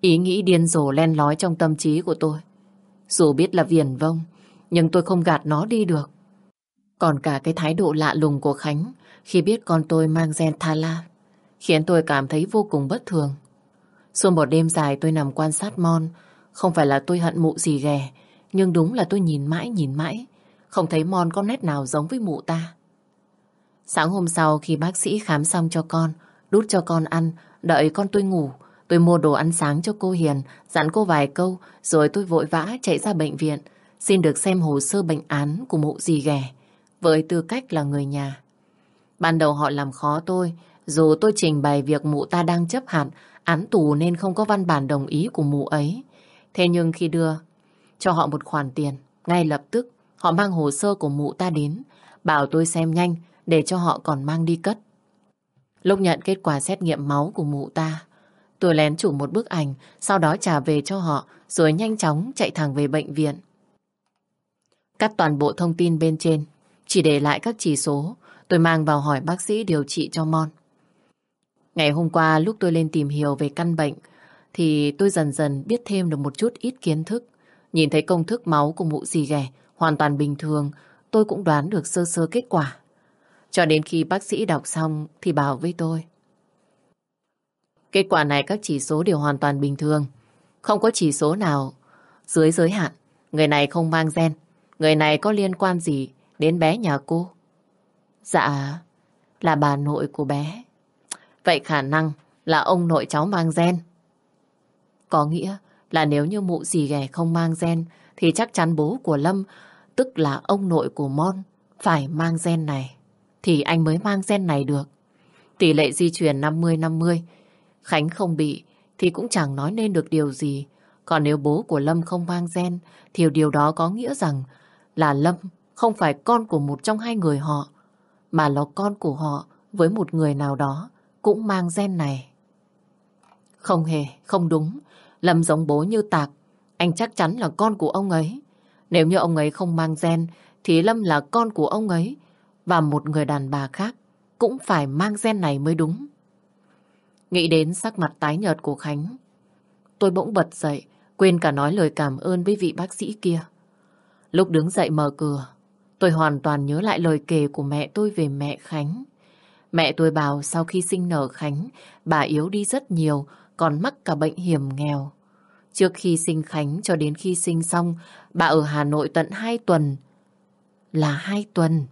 [SPEAKER 1] Ý nghĩ điên rồ len lói trong tâm trí của tôi. Dù biết là viển vông, nhưng tôi không gạt nó đi được. Còn cả cái thái độ lạ lùng của Khánh khi biết con tôi mang gen Tha La khiến tôi cảm thấy vô cùng bất thường. Suốt một đêm dài tôi nằm quan sát Mon, không phải là tôi hận mụ gì ghẻ, nhưng đúng là tôi nhìn mãi nhìn mãi, không thấy Mon có nét nào giống với mụ ta. Sáng hôm sau khi bác sĩ khám xong cho con, đút cho con ăn, đợi con tôi ngủ, Tôi mua đồ ăn sáng cho cô Hiền, dặn cô vài câu, rồi tôi vội vã chạy ra bệnh viện, xin được xem hồ sơ bệnh án của mụ dì ghẻ, với tư cách là người nhà. Ban đầu họ làm khó tôi, dù tôi trình bày việc mụ ta đang chấp hạn án tù nên không có văn bản đồng ý của mụ ấy. Thế nhưng khi đưa cho họ một khoản tiền, ngay lập tức họ mang hồ sơ của mụ ta đến, bảo tôi xem nhanh để cho họ còn mang đi cất. Lúc nhận kết quả xét nghiệm máu của mụ ta, Tôi lén chụp một bức ảnh, sau đó trả về cho họ, rồi nhanh chóng chạy thẳng về bệnh viện. Cắt toàn bộ thông tin bên trên, chỉ để lại các chỉ số, tôi mang vào hỏi bác sĩ điều trị cho Mon. Ngày hôm qua lúc tôi lên tìm hiểu về căn bệnh, thì tôi dần dần biết thêm được một chút ít kiến thức. Nhìn thấy công thức máu của mụ dì ghẻ hoàn toàn bình thường, tôi cũng đoán được sơ sơ kết quả. Cho đến khi bác sĩ đọc xong thì bảo với tôi. Kết quả này các chỉ số đều hoàn toàn bình thường. Không có chỉ số nào dưới giới hạn. Người này không mang gen. Người này có liên quan gì đến bé nhà cô? Dạ, là bà nội của bé. Vậy khả năng là ông nội cháu mang gen. Có nghĩa là nếu như mụ dì ghẻ không mang gen thì chắc chắn bố của Lâm, tức là ông nội của Mon, phải mang gen này. Thì anh mới mang gen này được. Tỷ lệ di truyền 50-50 Khánh không bị thì cũng chẳng nói nên được điều gì. Còn nếu bố của Lâm không mang gen thì điều đó có nghĩa rằng là Lâm không phải con của một trong hai người họ mà là con của họ với một người nào đó cũng mang gen này. Không hề, không đúng. Lâm giống bố như Tạc. Anh chắc chắn là con của ông ấy. Nếu như ông ấy không mang gen thì Lâm là con của ông ấy và một người đàn bà khác cũng phải mang gen này mới đúng. Nghĩ đến sắc mặt tái nhợt của Khánh. Tôi bỗng bật dậy, quên cả nói lời cảm ơn với vị bác sĩ kia. Lúc đứng dậy mở cửa, tôi hoàn toàn nhớ lại lời kể của mẹ tôi về mẹ Khánh. Mẹ tôi bảo sau khi sinh nở Khánh, bà yếu đi rất nhiều, còn mắc cả bệnh hiểm nghèo. Trước khi sinh Khánh cho đến khi sinh xong, bà ở Hà Nội tận 2 tuần. Là 2 tuần.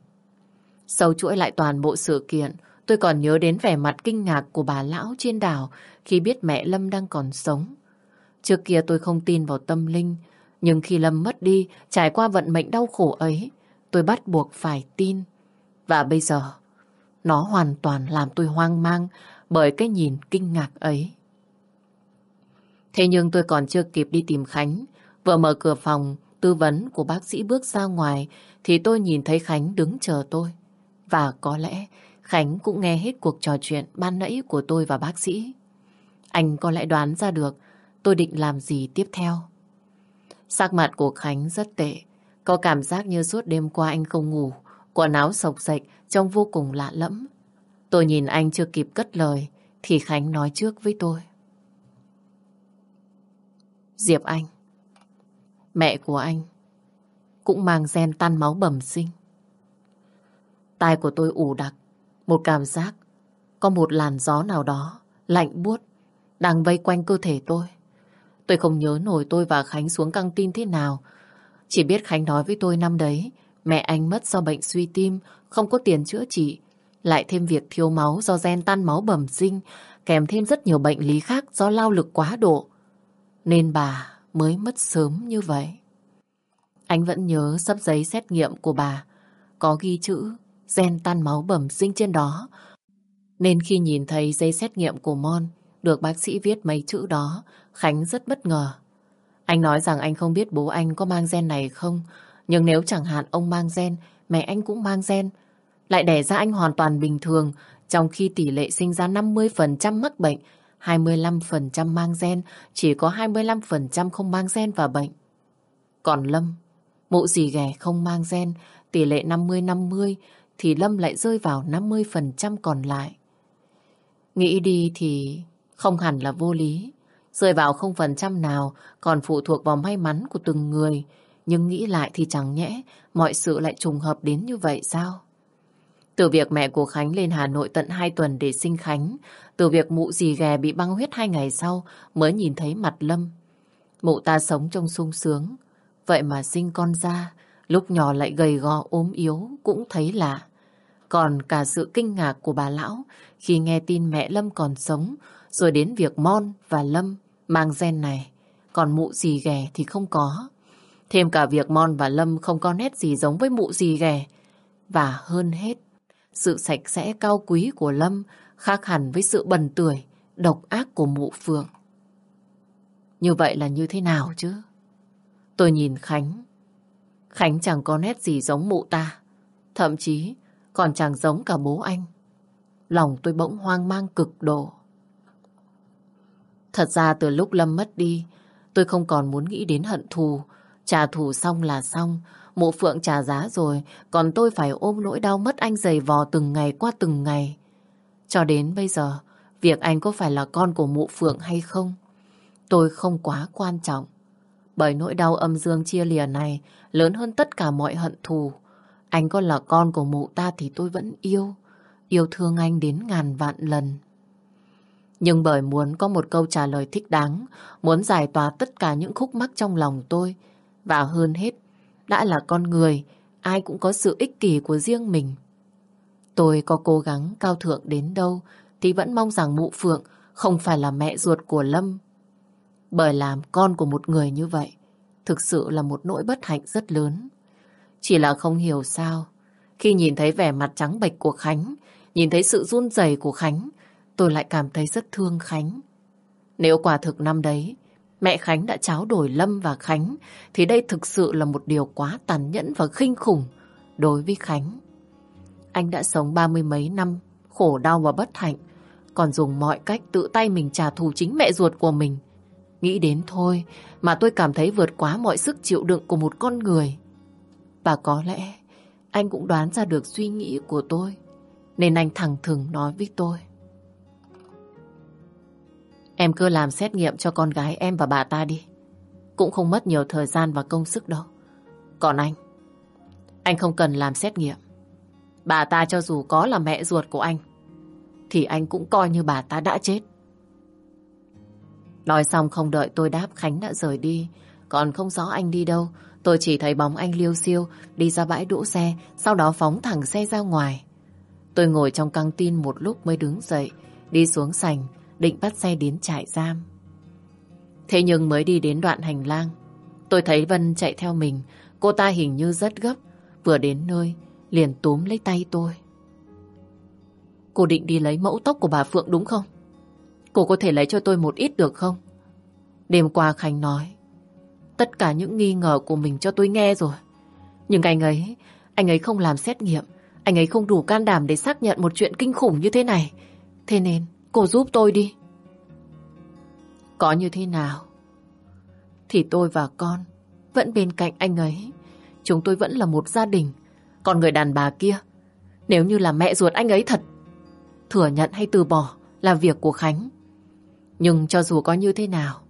[SPEAKER 1] Sâu chuỗi lại toàn bộ sự kiện, tôi còn nhớ đến vẻ mặt kinh ngạc của bà lão trên đảo khi biết mẹ Lâm đang còn sống. Trước kia tôi không tin vào tâm linh, nhưng khi Lâm mất đi, trải qua vận mệnh đau khổ ấy, tôi bắt buộc phải tin. Và bây giờ, nó hoàn toàn làm tôi hoang mang bởi cái nhìn kinh ngạc ấy. Thế nhưng tôi còn chưa kịp đi tìm Khánh, vừa mở cửa phòng tư vấn của bác sĩ bước ra ngoài thì tôi nhìn thấy Khánh đứng chờ tôi. Và có lẽ Khánh cũng nghe hết cuộc trò chuyện ban nãy của tôi và bác sĩ. Anh có lẽ đoán ra được tôi định làm gì tiếp theo. Sắc mặt của Khánh rất tệ. Có cảm giác như suốt đêm qua anh không ngủ. Quần áo sộc sạch, trông vô cùng lạ lẫm. Tôi nhìn anh chưa kịp cất lời, thì Khánh nói trước với tôi. Diệp Anh, mẹ của anh, cũng mang gen tan máu bẩm sinh. Tai của tôi ủ đặc, một cảm giác, có một làn gió nào đó, lạnh buốt, đang vây quanh cơ thể tôi. Tôi không nhớ nổi tôi và Khánh xuống căng tin thế nào. Chỉ biết Khánh nói với tôi năm đấy, mẹ anh mất do bệnh suy tim, không có tiền chữa trị. Lại thêm việc thiếu máu do gen tan máu bẩm sinh, kèm thêm rất nhiều bệnh lý khác do lao lực quá độ. Nên bà mới mất sớm như vậy. Anh vẫn nhớ sắp giấy xét nghiệm của bà, có ghi chữ gen tan máu bẩm sinh trên đó. Nên khi nhìn thấy giấy xét nghiệm của Mon, được bác sĩ viết mấy chữ đó, Khánh rất bất ngờ. Anh nói rằng anh không biết bố anh có mang gen này không, nhưng nếu chẳng hạn ông mang gen, mẹ anh cũng mang gen, lại đẻ ra anh hoàn toàn bình thường, trong khi tỷ lệ sinh ra 50% mắc bệnh, 25% mang gen, chỉ có 25% không mang gen và bệnh. Còn Lâm, mụ gì ghẻ không mang gen, tỷ lệ 50-50, thì Lâm lại rơi vào 50% còn lại. Nghĩ đi thì không hẳn là vô lý. Rơi vào không phần trăm nào còn phụ thuộc vào may mắn của từng người. Nhưng nghĩ lại thì chẳng nhẽ mọi sự lại trùng hợp đến như vậy sao? Từ việc mẹ của Khánh lên Hà Nội tận 2 tuần để sinh Khánh, từ việc mụ dì ghè bị băng huyết hai ngày sau mới nhìn thấy mặt Lâm. Mụ ta sống trong sung sướng, vậy mà sinh con ra, lúc nhỏ lại gầy gò ốm yếu cũng thấy lạ. Còn cả sự kinh ngạc của bà lão khi nghe tin mẹ Lâm còn sống, rồi đến việc Mon và Lâm mang gen này, còn mụ gì ghẻ thì không có. Thêm cả việc Mon và Lâm không có nét gì giống với mụ gì ghẻ. Và hơn hết, sự sạch sẽ cao quý của Lâm khác hẳn với sự bần tưởi, độc ác của mụ Phượng. Như vậy là như thế nào chứ? Tôi nhìn Khánh. Khánh chẳng có nét gì giống mụ ta. Thậm chí còn chẳng giống cả bố anh. Lòng tôi bỗng hoang mang cực độ. Thật ra từ lúc Lâm mất đi, tôi không còn muốn nghĩ đến hận thù. Trả thù xong là xong, mộ phượng trả giá rồi, còn tôi phải ôm nỗi đau mất anh dày vò từng ngày qua từng ngày. Cho đến bây giờ, việc anh có phải là con của mộ phượng hay không, tôi không quá quan trọng. Bởi nỗi đau âm dương chia lìa này lớn hơn tất cả mọi hận thù. Anh có là con của mụ ta thì tôi vẫn yêu. Yêu thương anh đến ngàn vạn lần. Nhưng bởi muốn có một câu trả lời thích đáng, muốn giải tỏa tất cả những khúc mắc trong lòng tôi, và hơn hết, đã là con người, ai cũng có sự ích kỷ của riêng mình. Tôi có cố gắng cao thượng đến đâu, thì vẫn mong rằng mụ Phượng không phải là mẹ ruột của Lâm. Bởi làm con của một người như vậy, thực sự là một nỗi bất hạnh rất lớn. Chỉ là không hiểu sao, khi nhìn thấy vẻ mặt trắng bệch của Khánh, nhìn thấy sự run rẩy của Khánh, tôi lại cảm thấy rất thương Khánh. Nếu quả thực năm đấy, mẹ Khánh đã tráo đổi Lâm và Khánh, thì đây thực sự là một điều quá tàn nhẫn và khinh khủng đối với Khánh. Anh đã sống ba mươi mấy năm, khổ đau và bất hạnh, còn dùng mọi cách tự tay mình trả thù chính mẹ ruột của mình. Nghĩ đến thôi mà tôi cảm thấy vượt quá mọi sức chịu đựng của một con người. Và có lẽ anh cũng đoán ra được suy nghĩ của tôi, nên anh thẳng thừng nói với tôi. Em cứ làm xét nghiệm cho con gái em và bà ta đi. Cũng không mất nhiều thời gian và công sức đâu. Còn anh, anh không cần làm xét nghiệm. Bà ta cho dù có là mẹ ruột của anh, thì anh cũng coi như bà ta đã chết. Nói xong không đợi tôi đáp Khánh đã rời đi. Còn không rõ anh đi đâu, Tôi chỉ thấy bóng anh liêu siêu đi ra bãi đỗ xe, sau đó phóng thẳng xe ra ngoài. Tôi ngồi trong căng tin một lúc mới đứng dậy, đi xuống sành, định bắt xe đến trại giam. Thế nhưng mới đi đến đoạn hành lang, tôi thấy Vân chạy theo mình, cô ta hình như rất gấp, vừa đến nơi, liền túm lấy tay tôi. Cô định đi lấy mẫu tóc của bà Phượng đúng không? Cô có thể lấy cho tôi một ít được không? Đêm qua Khánh nói, tất cả những nghi ngờ của mình cho tôi nghe rồi. Nhưng anh ấy, anh ấy không làm xét nghiệm, anh ấy không đủ can đảm để xác nhận một chuyện kinh khủng như thế này. Thế nên, cô giúp tôi đi. Có như thế nào? Thì tôi và con vẫn bên cạnh anh ấy. Chúng tôi vẫn là một gia đình. Còn người đàn bà kia, nếu như là mẹ ruột anh ấy thật, thừa nhận hay từ bỏ là việc của Khánh. Nhưng cho dù có như thế nào,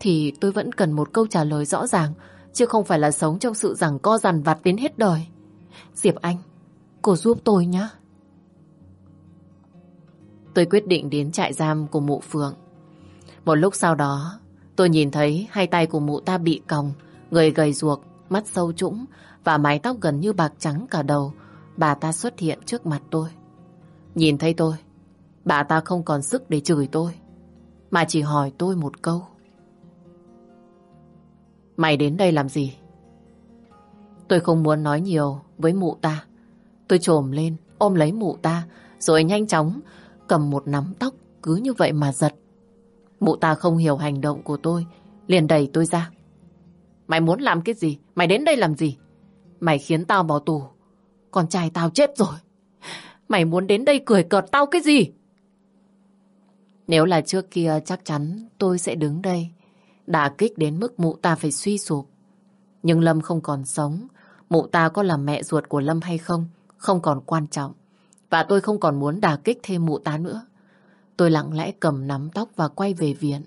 [SPEAKER 1] thì tôi vẫn cần một câu trả lời rõ ràng, chứ không phải là sống trong sự rằng co dằn vặt đến hết đời. Diệp Anh, cô giúp tôi nhé. Tôi quyết định đến trại giam của mụ Phượng. Một lúc sau đó, tôi nhìn thấy hai tay của mụ ta bị còng, người gầy ruột, mắt sâu trũng và mái tóc gần như bạc trắng cả đầu. Bà ta xuất hiện trước mặt tôi. Nhìn thấy tôi, bà ta không còn sức để chửi tôi, mà chỉ hỏi tôi một câu. Mày đến đây làm gì? Tôi không muốn nói nhiều với mụ ta. Tôi trồm lên, ôm lấy mụ ta, rồi nhanh chóng cầm một nắm tóc, cứ như vậy mà giật. Mụ ta không hiểu hành động của tôi, liền đẩy tôi ra. Mày muốn làm cái gì? Mày đến đây làm gì? Mày khiến tao bỏ tù. Con trai tao chết rồi. Mày muốn đến đây cười cợt tao cái gì? Nếu là trước kia chắc chắn tôi sẽ đứng đây. Đả kích đến mức mụ ta phải suy sụp. Nhưng Lâm không còn sống. Mụ ta có là mẹ ruột của Lâm hay không? Không còn quan trọng. Và tôi không còn muốn đả kích thêm mụ ta nữa. Tôi lặng lẽ cầm nắm tóc và quay về viện.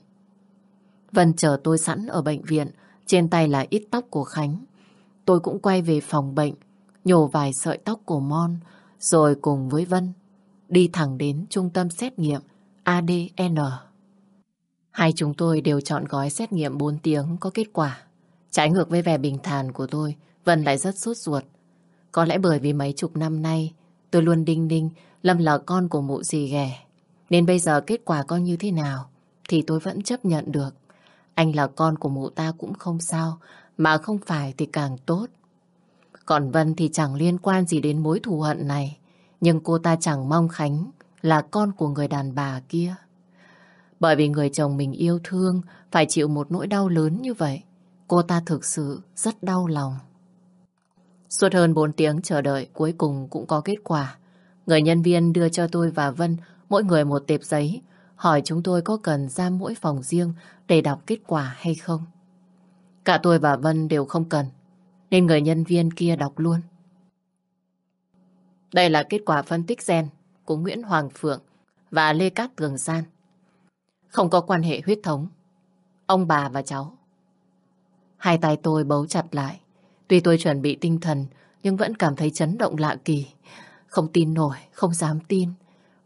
[SPEAKER 1] Vân chờ tôi sẵn ở bệnh viện. Trên tay là ít tóc của Khánh. Tôi cũng quay về phòng bệnh. Nhổ vài sợi tóc của Mon. Rồi cùng với Vân đi thẳng đến trung tâm xét nghiệm ADN. Hai chúng tôi đều chọn gói xét nghiệm 4 tiếng có kết quả. Trái ngược với vẻ bình thản của tôi, Vân lại rất sốt ruột. Có lẽ bởi vì mấy chục năm nay, tôi luôn đinh đinh Lâm là con của mụ dì ghẻ. Nên bây giờ kết quả coi như thế nào, thì tôi vẫn chấp nhận được. Anh là con của mụ ta cũng không sao, mà không phải thì càng tốt. Còn Vân thì chẳng liên quan gì đến mối thù hận này. Nhưng cô ta chẳng mong Khánh là con của người đàn bà kia. Bởi vì người chồng mình yêu thương, phải chịu một nỗi đau lớn như vậy. Cô ta thực sự rất đau lòng. Suốt hơn 4 tiếng chờ đợi, cuối cùng cũng có kết quả. Người nhân viên đưa cho tôi và Vân mỗi người một tệp giấy, hỏi chúng tôi có cần ra mỗi phòng riêng để đọc kết quả hay không. Cả tôi và Vân đều không cần, nên người nhân viên kia đọc luôn. Đây là kết quả phân tích gen của Nguyễn Hoàng Phượng và Lê Cát Tường San. Không có quan hệ huyết thống. Ông bà và cháu. Hai tay tôi bấu chặt lại. Tuy tôi chuẩn bị tinh thần, nhưng vẫn cảm thấy chấn động lạ kỳ. Không tin nổi, không dám tin.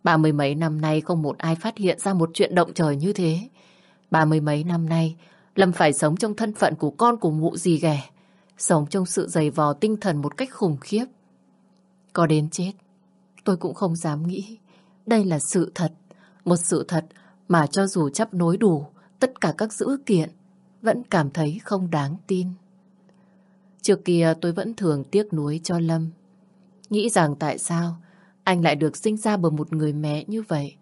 [SPEAKER 1] Ba mươi mấy năm nay không một ai phát hiện ra một chuyện động trời như thế. Ba mươi mấy năm nay, Lâm phải sống trong thân phận của con của mụ gì ghẻ. Sống trong sự dày vò tinh thần một cách khủng khiếp. Có đến chết, tôi cũng không dám nghĩ. Đây là sự thật. Một sự thật mà cho dù chấp nối đủ tất cả các dữ kiện, vẫn cảm thấy không đáng tin. Trước kia tôi vẫn thường tiếc nuối cho Lâm. Nghĩ rằng tại sao anh lại được sinh ra bởi một người mẹ như vậy.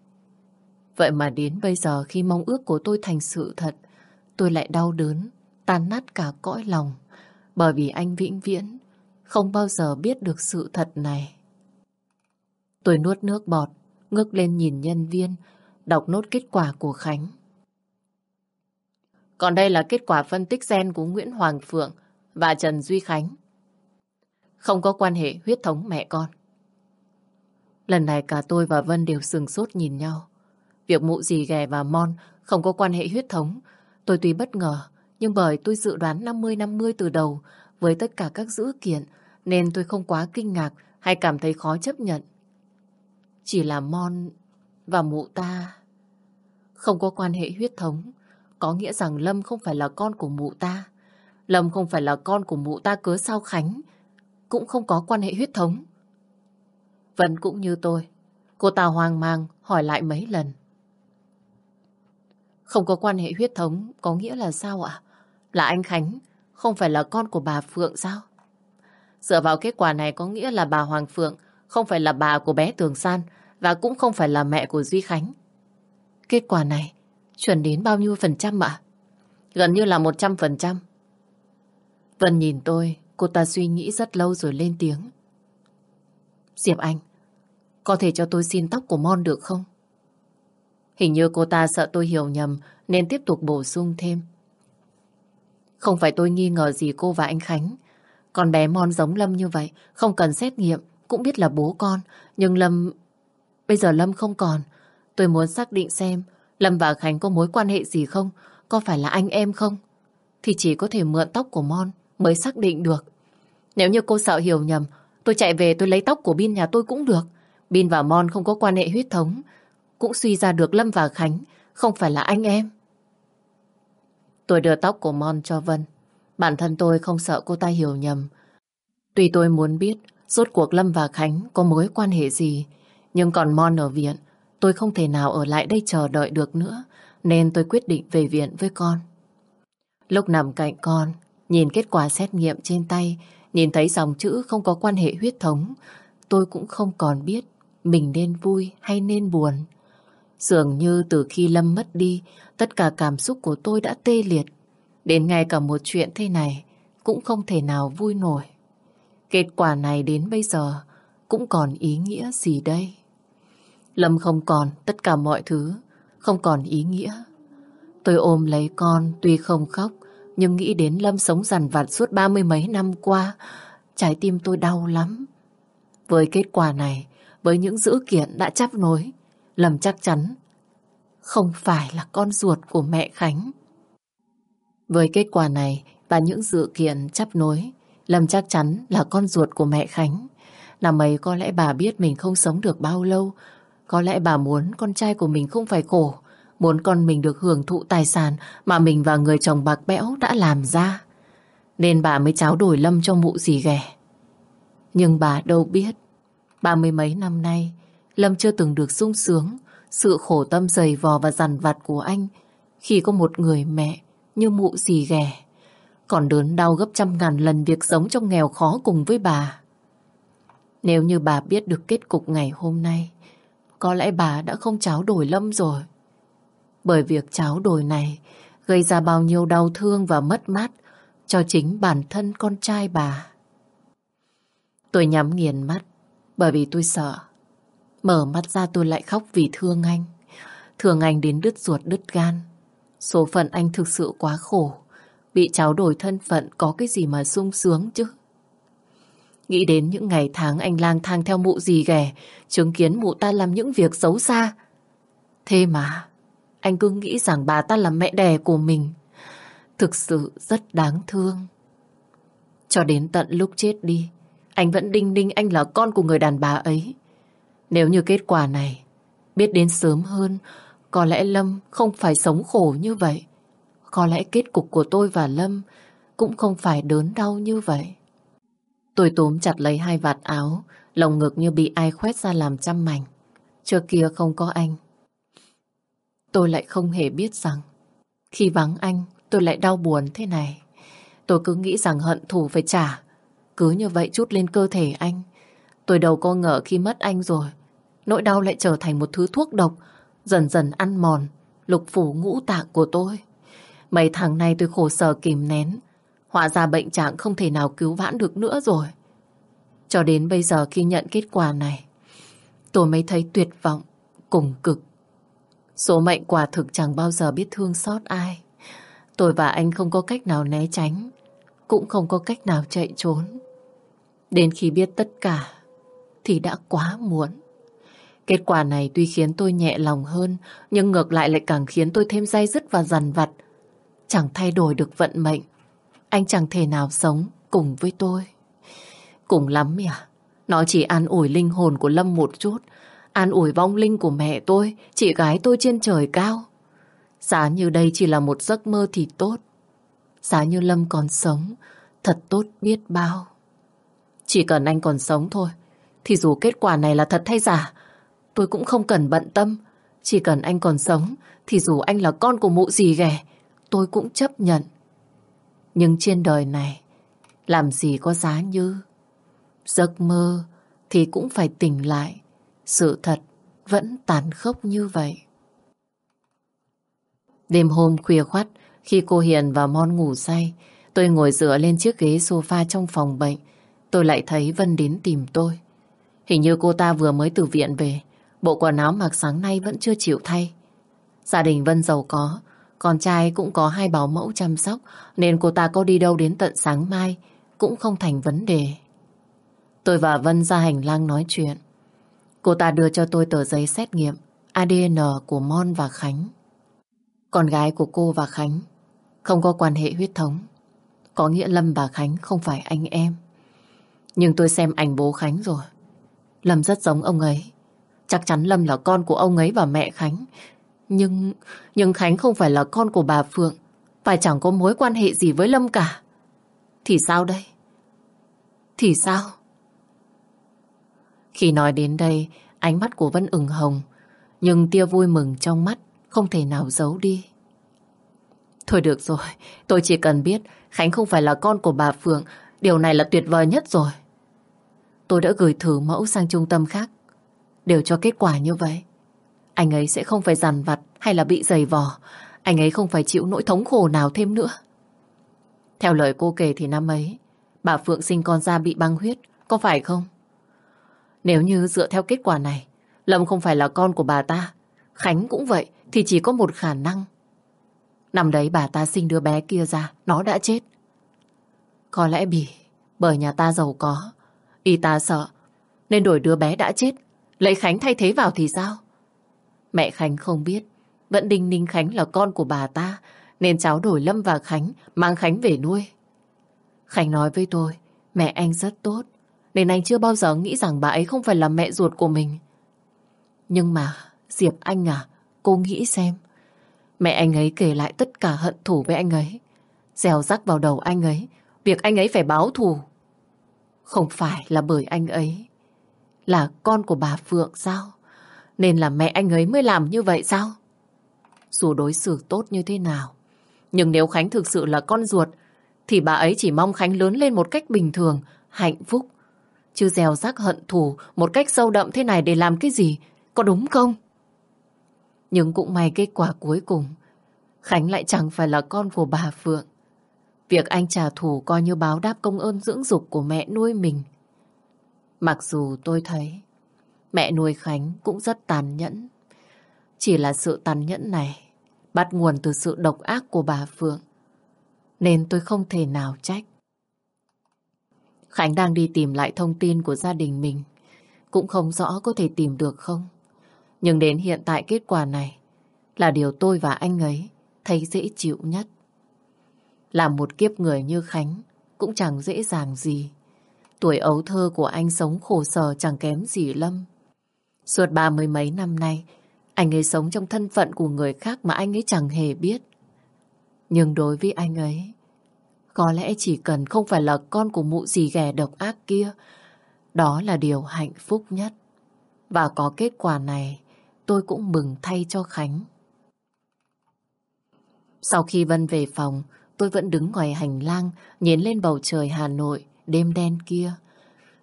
[SPEAKER 1] Vậy mà đến bây giờ khi mong ước của tôi thành sự thật, tôi lại đau đớn, tan nát cả cõi lòng. Bởi vì anh vĩnh viễn không bao giờ biết được sự thật này. Tôi nuốt nước bọt, ngước lên nhìn nhân viên, đọc nốt kết quả của Khánh. Còn đây là kết quả phân tích gen của Nguyễn Hoàng Phượng và Trần Duy Khánh. Không có quan hệ huyết thống mẹ con. Lần này cả tôi và Vân đều sừng sốt nhìn nhau. Việc mụ dì ghè và Mon không có quan hệ huyết thống. Tôi tuy bất ngờ, nhưng bởi tôi dự đoán 50-50 từ đầu với tất cả các dữ kiện, nên tôi không quá kinh ngạc hay cảm thấy khó chấp nhận. Chỉ là Mon và mụ ta không có quan hệ huyết thống, có nghĩa rằng Lâm không phải là con của mụ ta. Lâm không phải là con của mụ ta cớ sao Khánh, cũng không có quan hệ huyết thống. Vân cũng như tôi, cô ta hoang mang hỏi lại mấy lần. Không có quan hệ huyết thống có nghĩa là sao ạ? Là anh Khánh, không phải là con của bà Phượng sao? Dựa vào kết quả này có nghĩa là bà Hoàng Phượng không phải là bà của bé Tường San và cũng không phải là mẹ của Duy Khánh. Kết quả này chuẩn đến bao nhiêu phần trăm ạ? Gần như là một trăm phần trăm. Vân nhìn tôi, cô ta suy nghĩ rất lâu rồi lên tiếng. Diệp Anh, có thể cho tôi xin tóc của Mon được không? Hình như cô ta sợ tôi hiểu nhầm nên tiếp tục bổ sung thêm. Không phải tôi nghi ngờ gì cô và anh Khánh. Con bé Mon giống Lâm như vậy, không cần xét nghiệm, cũng biết là bố con. Nhưng Lâm... Bây giờ Lâm không còn. Tôi muốn xác định xem Lâm và Khánh có mối quan hệ gì không? Có phải là anh em không? Thì chỉ có thể mượn tóc của Mon mới xác định được. Nếu như cô sợ hiểu nhầm, tôi chạy về tôi lấy tóc của Bin nhà tôi cũng được. Bin và Mon không có quan hệ huyết thống. Cũng suy ra được Lâm và Khánh không phải là anh em. Tôi đưa tóc của Mon cho Vân. Bản thân tôi không sợ cô ta hiểu nhầm. Tuy tôi muốn biết rốt cuộc Lâm và Khánh có mối quan hệ gì, nhưng còn Mon ở viện, tôi không thể nào ở lại đây chờ đợi được nữa, nên tôi quyết định về viện với con. Lúc nằm cạnh con, nhìn kết quả xét nghiệm trên tay, nhìn thấy dòng chữ không có quan hệ huyết thống, tôi cũng không còn biết mình nên vui hay nên buồn. Dường như từ khi Lâm mất đi, tất cả cảm xúc của tôi đã tê liệt. Đến ngay cả một chuyện thế này cũng không thể nào vui nổi. Kết quả này đến bây giờ cũng còn ý nghĩa gì đây? Lâm không còn tất cả mọi thứ, không còn ý nghĩa. Tôi ôm lấy con tuy không khóc, nhưng nghĩ đến Lâm sống dằn vặt suốt ba mươi mấy năm qua, trái tim tôi đau lắm. Với kết quả này, với những dữ kiện đã chấp nối, Lâm chắc chắn không phải là con ruột của mẹ Khánh. Với kết quả này và những dự kiện chấp nối, Lâm chắc chắn là con ruột của mẹ Khánh. Năm ấy có lẽ bà biết mình không sống được bao lâu. Có lẽ bà muốn con trai của mình không phải khổ. Muốn con mình được hưởng thụ tài sản mà mình và người chồng bạc bẽo đã làm ra. Nên bà mới cháo đổi Lâm cho mụ gì ghẻ. Nhưng bà đâu biết. Ba mươi mấy năm nay, Lâm chưa từng được sung sướng sự khổ tâm dày vò và dằn vặt của anh khi có một người mẹ như mụ dì ghẻ. Còn đớn đau gấp trăm ngàn lần việc sống trong nghèo khó cùng với bà. Nếu như bà biết được kết cục ngày hôm nay, có lẽ bà đã không cháo đổi Lâm rồi. Bởi việc cháo đổi này gây ra bao nhiêu đau thương và mất mát cho chính bản thân con trai bà. Tôi nhắm nghiền mắt, bởi vì tôi sợ Mở mắt ra tôi lại khóc vì thương anh. Thương anh đến đứt ruột đứt gan. Số phận anh thực sự quá khổ. Bị cháu đổi thân phận có cái gì mà sung sướng chứ. Nghĩ đến những ngày tháng anh lang thang theo mụ gì ghẻ, chứng kiến mụ ta làm những việc xấu xa. Thế mà, anh cứ nghĩ rằng bà ta là mẹ đẻ của mình. Thực sự rất đáng thương. Cho đến tận lúc chết đi, anh vẫn đinh đinh anh là con của người đàn bà ấy. Nếu như kết quả này biết đến sớm hơn, có lẽ Lâm không phải sống khổ như vậy. Có lẽ kết cục của tôi và Lâm cũng không phải đớn đau như vậy. Tôi túm chặt lấy hai vạt áo, lồng ngực như bị ai khoét ra làm trăm mảnh. Trước kia không có anh. Tôi lại không hề biết rằng khi vắng anh tôi lại đau buồn thế này. Tôi cứ nghĩ rằng hận thù phải trả. Cứ như vậy chút lên cơ thể anh. Tôi đâu có ngờ khi mất anh rồi Nỗi đau lại trở thành một thứ thuốc độc Dần dần ăn mòn Lục phủ ngũ tạng của tôi Mấy tháng nay tôi khổ sở kìm nén Hóa ra bệnh trạng không thể nào cứu vãn được nữa rồi Cho đến bây giờ khi nhận kết quả này Tôi mới thấy tuyệt vọng Cùng cực Số mệnh quả thực chẳng bao giờ biết thương xót ai Tôi và anh không có cách nào né tránh Cũng không có cách nào chạy trốn Đến khi biết tất cả Thì đã quá muộn Kết quả này tuy khiến tôi nhẹ lòng hơn, nhưng ngược lại lại càng khiến tôi thêm day dứt và dằn vặt. Chẳng thay đổi được vận mệnh. Anh chẳng thể nào sống cùng với tôi. Cùng lắm mẹ, Nó chỉ an ủi linh hồn của Lâm một chút, an ủi vong linh của mẹ tôi, chị gái tôi trên trời cao. Giá như đây chỉ là một giấc mơ thì tốt. Giá như Lâm còn sống, thật tốt biết bao. Chỉ cần anh còn sống thôi, thì dù kết quả này là thật hay giả, tôi cũng không cần bận tâm. Chỉ cần anh còn sống, thì dù anh là con của mụ gì ghẻ, tôi cũng chấp nhận. Nhưng trên đời này, làm gì có giá như giấc mơ thì cũng phải tỉnh lại. Sự thật vẫn tàn khốc như vậy. Đêm hôm khuya khoắt, khi cô Hiền và Mon ngủ say, tôi ngồi dựa lên chiếc ghế sofa trong phòng bệnh. Tôi lại thấy Vân đến tìm tôi. Hình như cô ta vừa mới từ viện về, bộ quần áo mặc sáng nay vẫn chưa chịu thay. Gia đình Vân giàu có, con trai cũng có hai bảo mẫu chăm sóc, nên cô ta có đi đâu đến tận sáng mai cũng không thành vấn đề. Tôi và Vân ra hành lang nói chuyện. Cô ta đưa cho tôi tờ giấy xét nghiệm ADN của Mon và Khánh. Con gái của cô và Khánh không có quan hệ huyết thống. Có nghĩa Lâm và Khánh không phải anh em. Nhưng tôi xem ảnh bố Khánh rồi. Lâm rất giống ông ấy. Chắc chắn Lâm là con của ông ấy và mẹ Khánh. Nhưng nhưng Khánh không phải là con của bà Phượng và chẳng có mối quan hệ gì với Lâm cả. Thì sao đây? Thì sao? Khi nói đến đây, ánh mắt của Vân ửng hồng, nhưng tia vui mừng trong mắt không thể nào giấu đi. Thôi được rồi, tôi chỉ cần biết Khánh không phải là con của bà Phượng, điều này là tuyệt vời nhất rồi. Tôi đã gửi thử mẫu sang trung tâm khác, đều cho kết quả như vậy. Anh ấy sẽ không phải dằn vặt hay là bị giày vò, anh ấy không phải chịu nỗi thống khổ nào thêm nữa. Theo lời cô kể thì năm ấy, bà Phượng sinh con ra bị băng huyết, có phải không? Nếu như dựa theo kết quả này, Lâm không phải là con của bà ta, Khánh cũng vậy, thì chỉ có một khả năng. Năm đấy bà ta sinh đứa bé kia ra, nó đã chết. Có lẽ bị bởi nhà ta giàu có, y ta sợ, nên đổi đứa bé đã chết, lấy Khánh thay thế vào thì sao? Mẹ Khánh không biết, vẫn đinh ninh Khánh là con của bà ta, nên cháu đổi Lâm và Khánh, mang Khánh về nuôi. Khánh nói với tôi, mẹ anh rất tốt, nên anh chưa bao giờ nghĩ rằng bà ấy không phải là mẹ ruột của mình. Nhưng mà, Diệp Anh à, cô nghĩ xem. Mẹ anh ấy kể lại tất cả hận thù với anh ấy. Gieo rắc vào đầu anh ấy, việc anh ấy phải báo thù. Không phải là bởi anh ấy là con của bà Phượng sao? Nên là mẹ anh ấy mới làm như vậy sao? Dù đối xử tốt như thế nào, nhưng nếu Khánh thực sự là con ruột, thì bà ấy chỉ mong Khánh lớn lên một cách bình thường, hạnh phúc. Chứ gieo rắc hận thù một cách sâu đậm thế này để làm cái gì? Có đúng không? Nhưng cũng may kết quả cuối cùng, Khánh lại chẳng phải là con của bà Phượng. Việc anh trả thù coi như báo đáp công ơn dưỡng dục của mẹ nuôi mình. Mặc dù tôi thấy mẹ nuôi Khánh cũng rất tàn nhẫn. Chỉ là sự tàn nhẫn này bắt nguồn từ sự độc ác của bà Phượng. Nên tôi không thể nào trách. Khánh đang đi tìm lại thông tin của gia đình mình. Cũng không rõ có thể tìm được không. Nhưng đến hiện tại kết quả này là điều tôi và anh ấy thấy dễ chịu nhất. Làm một kiếp người như Khánh cũng chẳng dễ dàng gì. Tuổi ấu thơ của anh sống khổ sở chẳng kém gì Lâm. Suốt ba mươi mấy năm nay, anh ấy sống trong thân phận của người khác mà anh ấy chẳng hề biết. Nhưng đối với anh ấy, có lẽ chỉ cần không phải là con của mụ gì ghẻ độc ác kia, đó là điều hạnh phúc nhất. Và có kết quả này, tôi cũng mừng thay cho Khánh. Sau khi Vân về phòng, tôi vẫn đứng ngoài hành lang, nhìn lên bầu trời Hà Nội, đêm đen kia.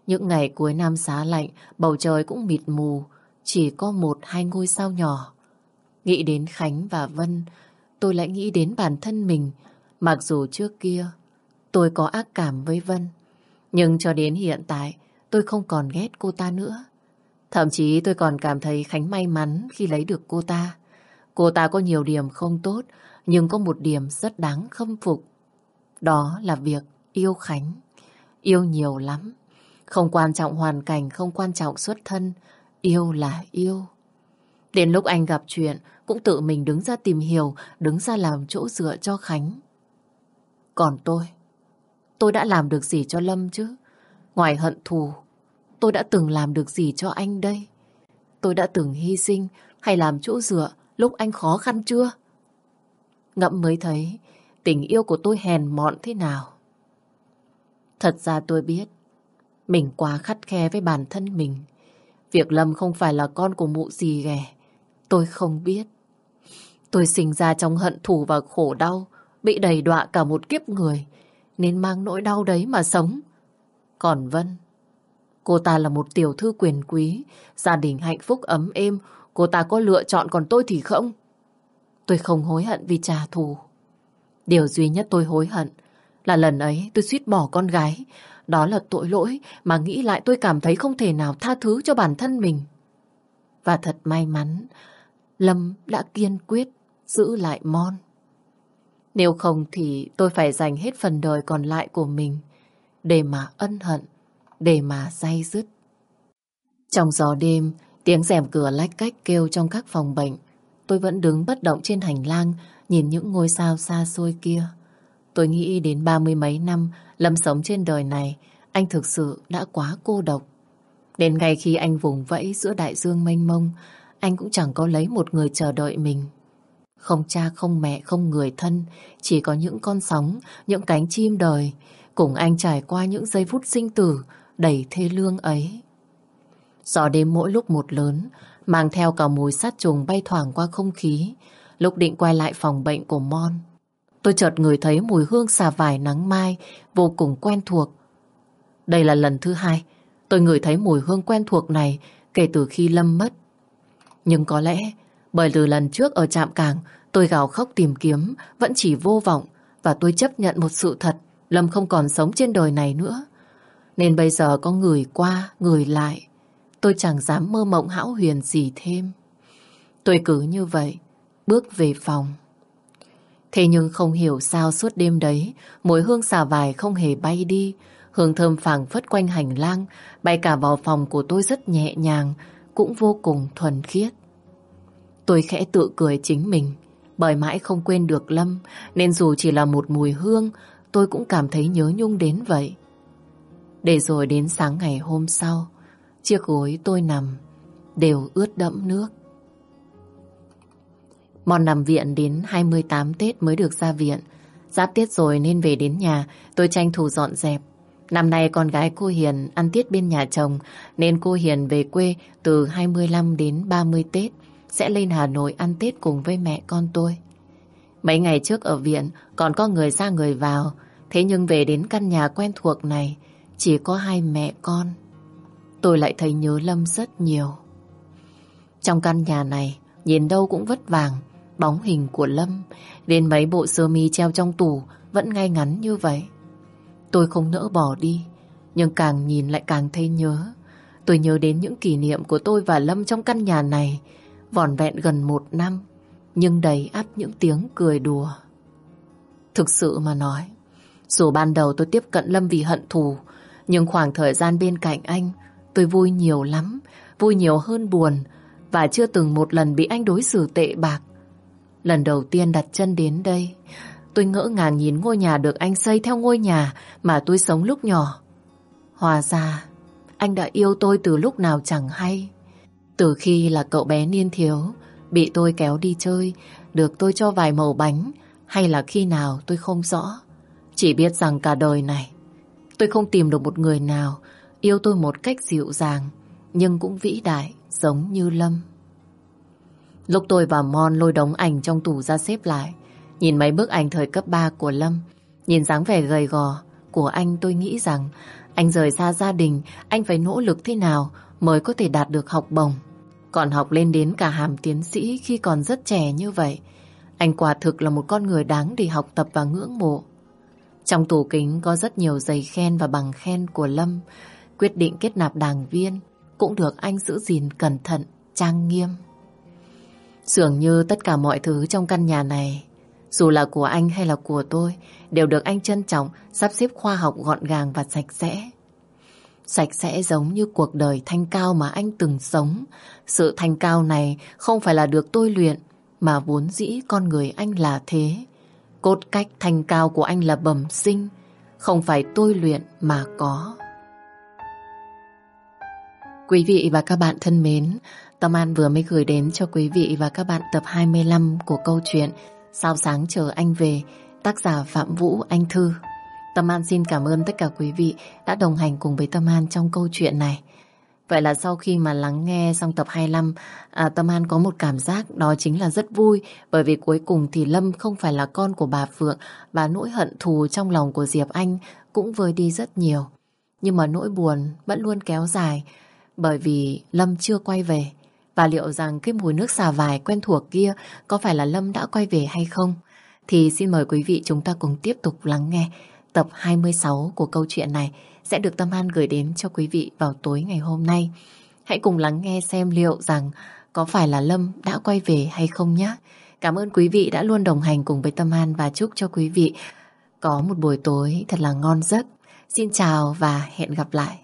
[SPEAKER 1] Những ngày cuối năm giá lạnh, bầu trời cũng mịt mù, chỉ có một hai ngôi sao nhỏ. Nghĩ đến Khánh và Vân, tôi lại nghĩ đến bản thân mình, mặc dù trước kia tôi có ác cảm với Vân. Nhưng cho đến hiện tại, tôi không còn ghét cô ta nữa. Thậm chí tôi còn cảm thấy Khánh may mắn khi lấy được cô ta. Cô ta có nhiều điểm không tốt, nhưng có một điểm rất đáng khâm phục. Đó là việc yêu Khánh. Yêu nhiều lắm. Không quan trọng hoàn cảnh, không quan trọng xuất thân. Yêu là yêu. Đến lúc anh gặp chuyện, cũng tự mình đứng ra tìm hiểu, đứng ra làm chỗ dựa cho Khánh. Còn tôi, tôi đã làm được gì cho Lâm chứ? Ngoài hận thù, tôi đã từng làm được gì cho anh đây? Tôi đã từng hy sinh hay làm chỗ dựa lúc anh khó khăn chưa? Ngẫm mới thấy, tình yêu của tôi hèn mọn thế nào. Thật ra tôi biết, mình quá khắt khe với bản thân mình. Việc Lâm không phải là con của mụ gì ghẻ, tôi không biết. Tôi sinh ra trong hận thù và khổ đau, bị đầy đọa cả một kiếp người, nên mang nỗi đau đấy mà sống. Còn Vân, cô ta là một tiểu thư quyền quý, gia đình hạnh phúc ấm êm, cô ta có lựa chọn còn tôi thì không. Tôi không hối hận vì trả thù. Điều duy nhất tôi hối hận là lần ấy tôi suýt bỏ con gái. Đó là tội lỗi mà nghĩ lại tôi cảm thấy không thể nào tha thứ cho bản thân mình. Và thật may mắn, Lâm đã kiên quyết giữ lại Mon. Nếu không thì tôi phải dành hết phần đời còn lại của mình để mà ân hận, để mà say dứt. Trong gió đêm, tiếng rèm cửa lách cách kêu trong các phòng bệnh. Tôi vẫn đứng bất động trên hành lang, nhìn những ngôi sao xa xôi kia. Tôi nghĩ đến ba mươi mấy năm Lâm sống trên đời này, anh thực sự đã quá cô độc. Đến ngày khi anh vùng vẫy giữa đại dương mênh mông, anh cũng chẳng có lấy một người chờ đợi mình. Không cha, không mẹ, không người thân, chỉ có những con sóng, những cánh chim đời, cùng anh trải qua những giây phút sinh tử đầy thê lương ấy. Gió đêm mỗi lúc một lớn, mang theo cả mùi sát trùng bay thoảng qua không khí. Lúc định quay lại phòng bệnh của Mon, tôi chợt ngửi thấy mùi hương xà vải nắng mai vô cùng quen thuộc. Đây là lần thứ hai tôi ngửi thấy mùi hương quen thuộc này kể từ khi Lâm mất. Nhưng có lẽ bởi từ lần trước ở trạm cảng tôi gào khóc tìm kiếm vẫn chỉ vô vọng và tôi chấp nhận một sự thật Lâm không còn sống trên đời này nữa. Nên bây giờ có người qua, người lại tôi chẳng dám mơ mộng hão huyền gì thêm. Tôi cứ như vậy, bước về phòng. Thế nhưng không hiểu sao suốt đêm đấy, mùi hương xà vải không hề bay đi, hương thơm phảng phất quanh hành lang, bay cả vào phòng của tôi rất nhẹ nhàng, cũng vô cùng thuần khiết. Tôi khẽ tự cười chính mình, bởi mãi không quên được Lâm, nên dù chỉ là một mùi hương, tôi cũng cảm thấy nhớ nhung đến vậy. Để rồi đến sáng ngày hôm sau, Chiếc gối tôi nằm đều ướt đẫm nước. Mòn nằm viện đến 28 Tết mới được ra viện. Giáp Tết rồi nên về đến nhà, tôi tranh thủ dọn dẹp. Năm nay con gái cô Hiền ăn Tết bên nhà chồng, nên cô Hiền về quê từ 25 đến 30 Tết, sẽ lên Hà Nội ăn Tết cùng với mẹ con tôi. Mấy ngày trước ở viện còn có người ra người vào, thế nhưng về đến căn nhà quen thuộc này, chỉ có hai mẹ con tôi lại thấy nhớ Lâm rất nhiều. Trong căn nhà này, nhìn đâu cũng vất vàng, bóng hình của Lâm, đến mấy bộ sơ mi treo trong tủ vẫn ngay ngắn như vậy. Tôi không nỡ bỏ đi, nhưng càng nhìn lại càng thấy nhớ. Tôi nhớ đến những kỷ niệm của tôi và Lâm trong căn nhà này, vòn vẹn gần một năm, nhưng đầy ắp những tiếng cười đùa. Thực sự mà nói, dù ban đầu tôi tiếp cận Lâm vì hận thù, nhưng khoảng thời gian bên cạnh anh Tôi vui nhiều lắm, vui nhiều hơn buồn và chưa từng một lần bị anh đối xử tệ bạc. Lần đầu tiên đặt chân đến đây, tôi ngỡ ngàng nhìn ngôi nhà được anh xây theo ngôi nhà mà tôi sống lúc nhỏ. Hòa ra, anh đã yêu tôi từ lúc nào chẳng hay. Từ khi là cậu bé niên thiếu, bị tôi kéo đi chơi, được tôi cho vài màu bánh, hay là khi nào tôi không rõ. Chỉ biết rằng cả đời này, tôi không tìm được một người nào Yêu tôi một cách dịu dàng Nhưng cũng vĩ đại Giống như Lâm Lúc tôi và Mon lôi đống ảnh trong tủ ra xếp lại Nhìn mấy bức ảnh thời cấp 3 của Lâm Nhìn dáng vẻ gầy gò Của anh tôi nghĩ rằng Anh rời xa gia đình Anh phải nỗ lực thế nào Mới có thể đạt được học bổng Còn học lên đến cả hàm tiến sĩ Khi còn rất trẻ như vậy Anh quả thực là một con người đáng để học tập và ngưỡng mộ Trong tủ kính có rất nhiều giấy khen và bằng khen của Lâm Quyết định kết nạp đảng viên cũng được anh giữ gìn cẩn thận, trang nghiêm. Dường như tất cả mọi thứ trong căn nhà này, dù là của anh hay là của tôi, đều được anh trân trọng, sắp xếp khoa học gọn gàng và sạch sẽ. Sạch sẽ giống như cuộc đời thanh cao mà anh từng sống. Sự thanh cao này không phải là được tôi luyện, mà vốn dĩ con người anh là thế. Cốt cách thanh cao của anh là bẩm sinh, không phải tôi luyện mà có. Quý vị và các bạn thân mến, Tâm An vừa mới gửi đến cho quý vị và các bạn tập 25 của câu chuyện Sao sáng chờ anh về. tác giả Phạm Vũ Anh Thư. Tâm An xin cảm ơn tất cả quý vị đã đồng hành cùng với Tâm An trong câu chuyện này. Vậy là sau khi mà lắng nghe xong tập 25, à, Tâm An có một cảm giác đó chính là rất vui bởi vì cuối cùng thì Lâm không phải là con của bà Phượng và nỗi hận thù trong lòng của Diệp Anh cũng vơi đi rất nhiều. Nhưng mà nỗi buồn vẫn luôn kéo dài bởi vì Lâm chưa quay về. Và liệu rằng cái mùi nước xà vải quen thuộc kia có phải là Lâm đã quay về hay không? Thì xin mời quý vị chúng ta cùng tiếp tục lắng nghe tập 26 của câu chuyện này sẽ được Tâm An gửi đến cho quý vị vào tối ngày hôm nay. Hãy cùng lắng nghe xem liệu rằng có phải là Lâm đã quay về hay không nhé. Cảm ơn quý vị đã luôn đồng hành cùng với Tâm An và chúc cho quý vị có một buổi tối thật là ngon giấc. Xin chào và hẹn gặp lại.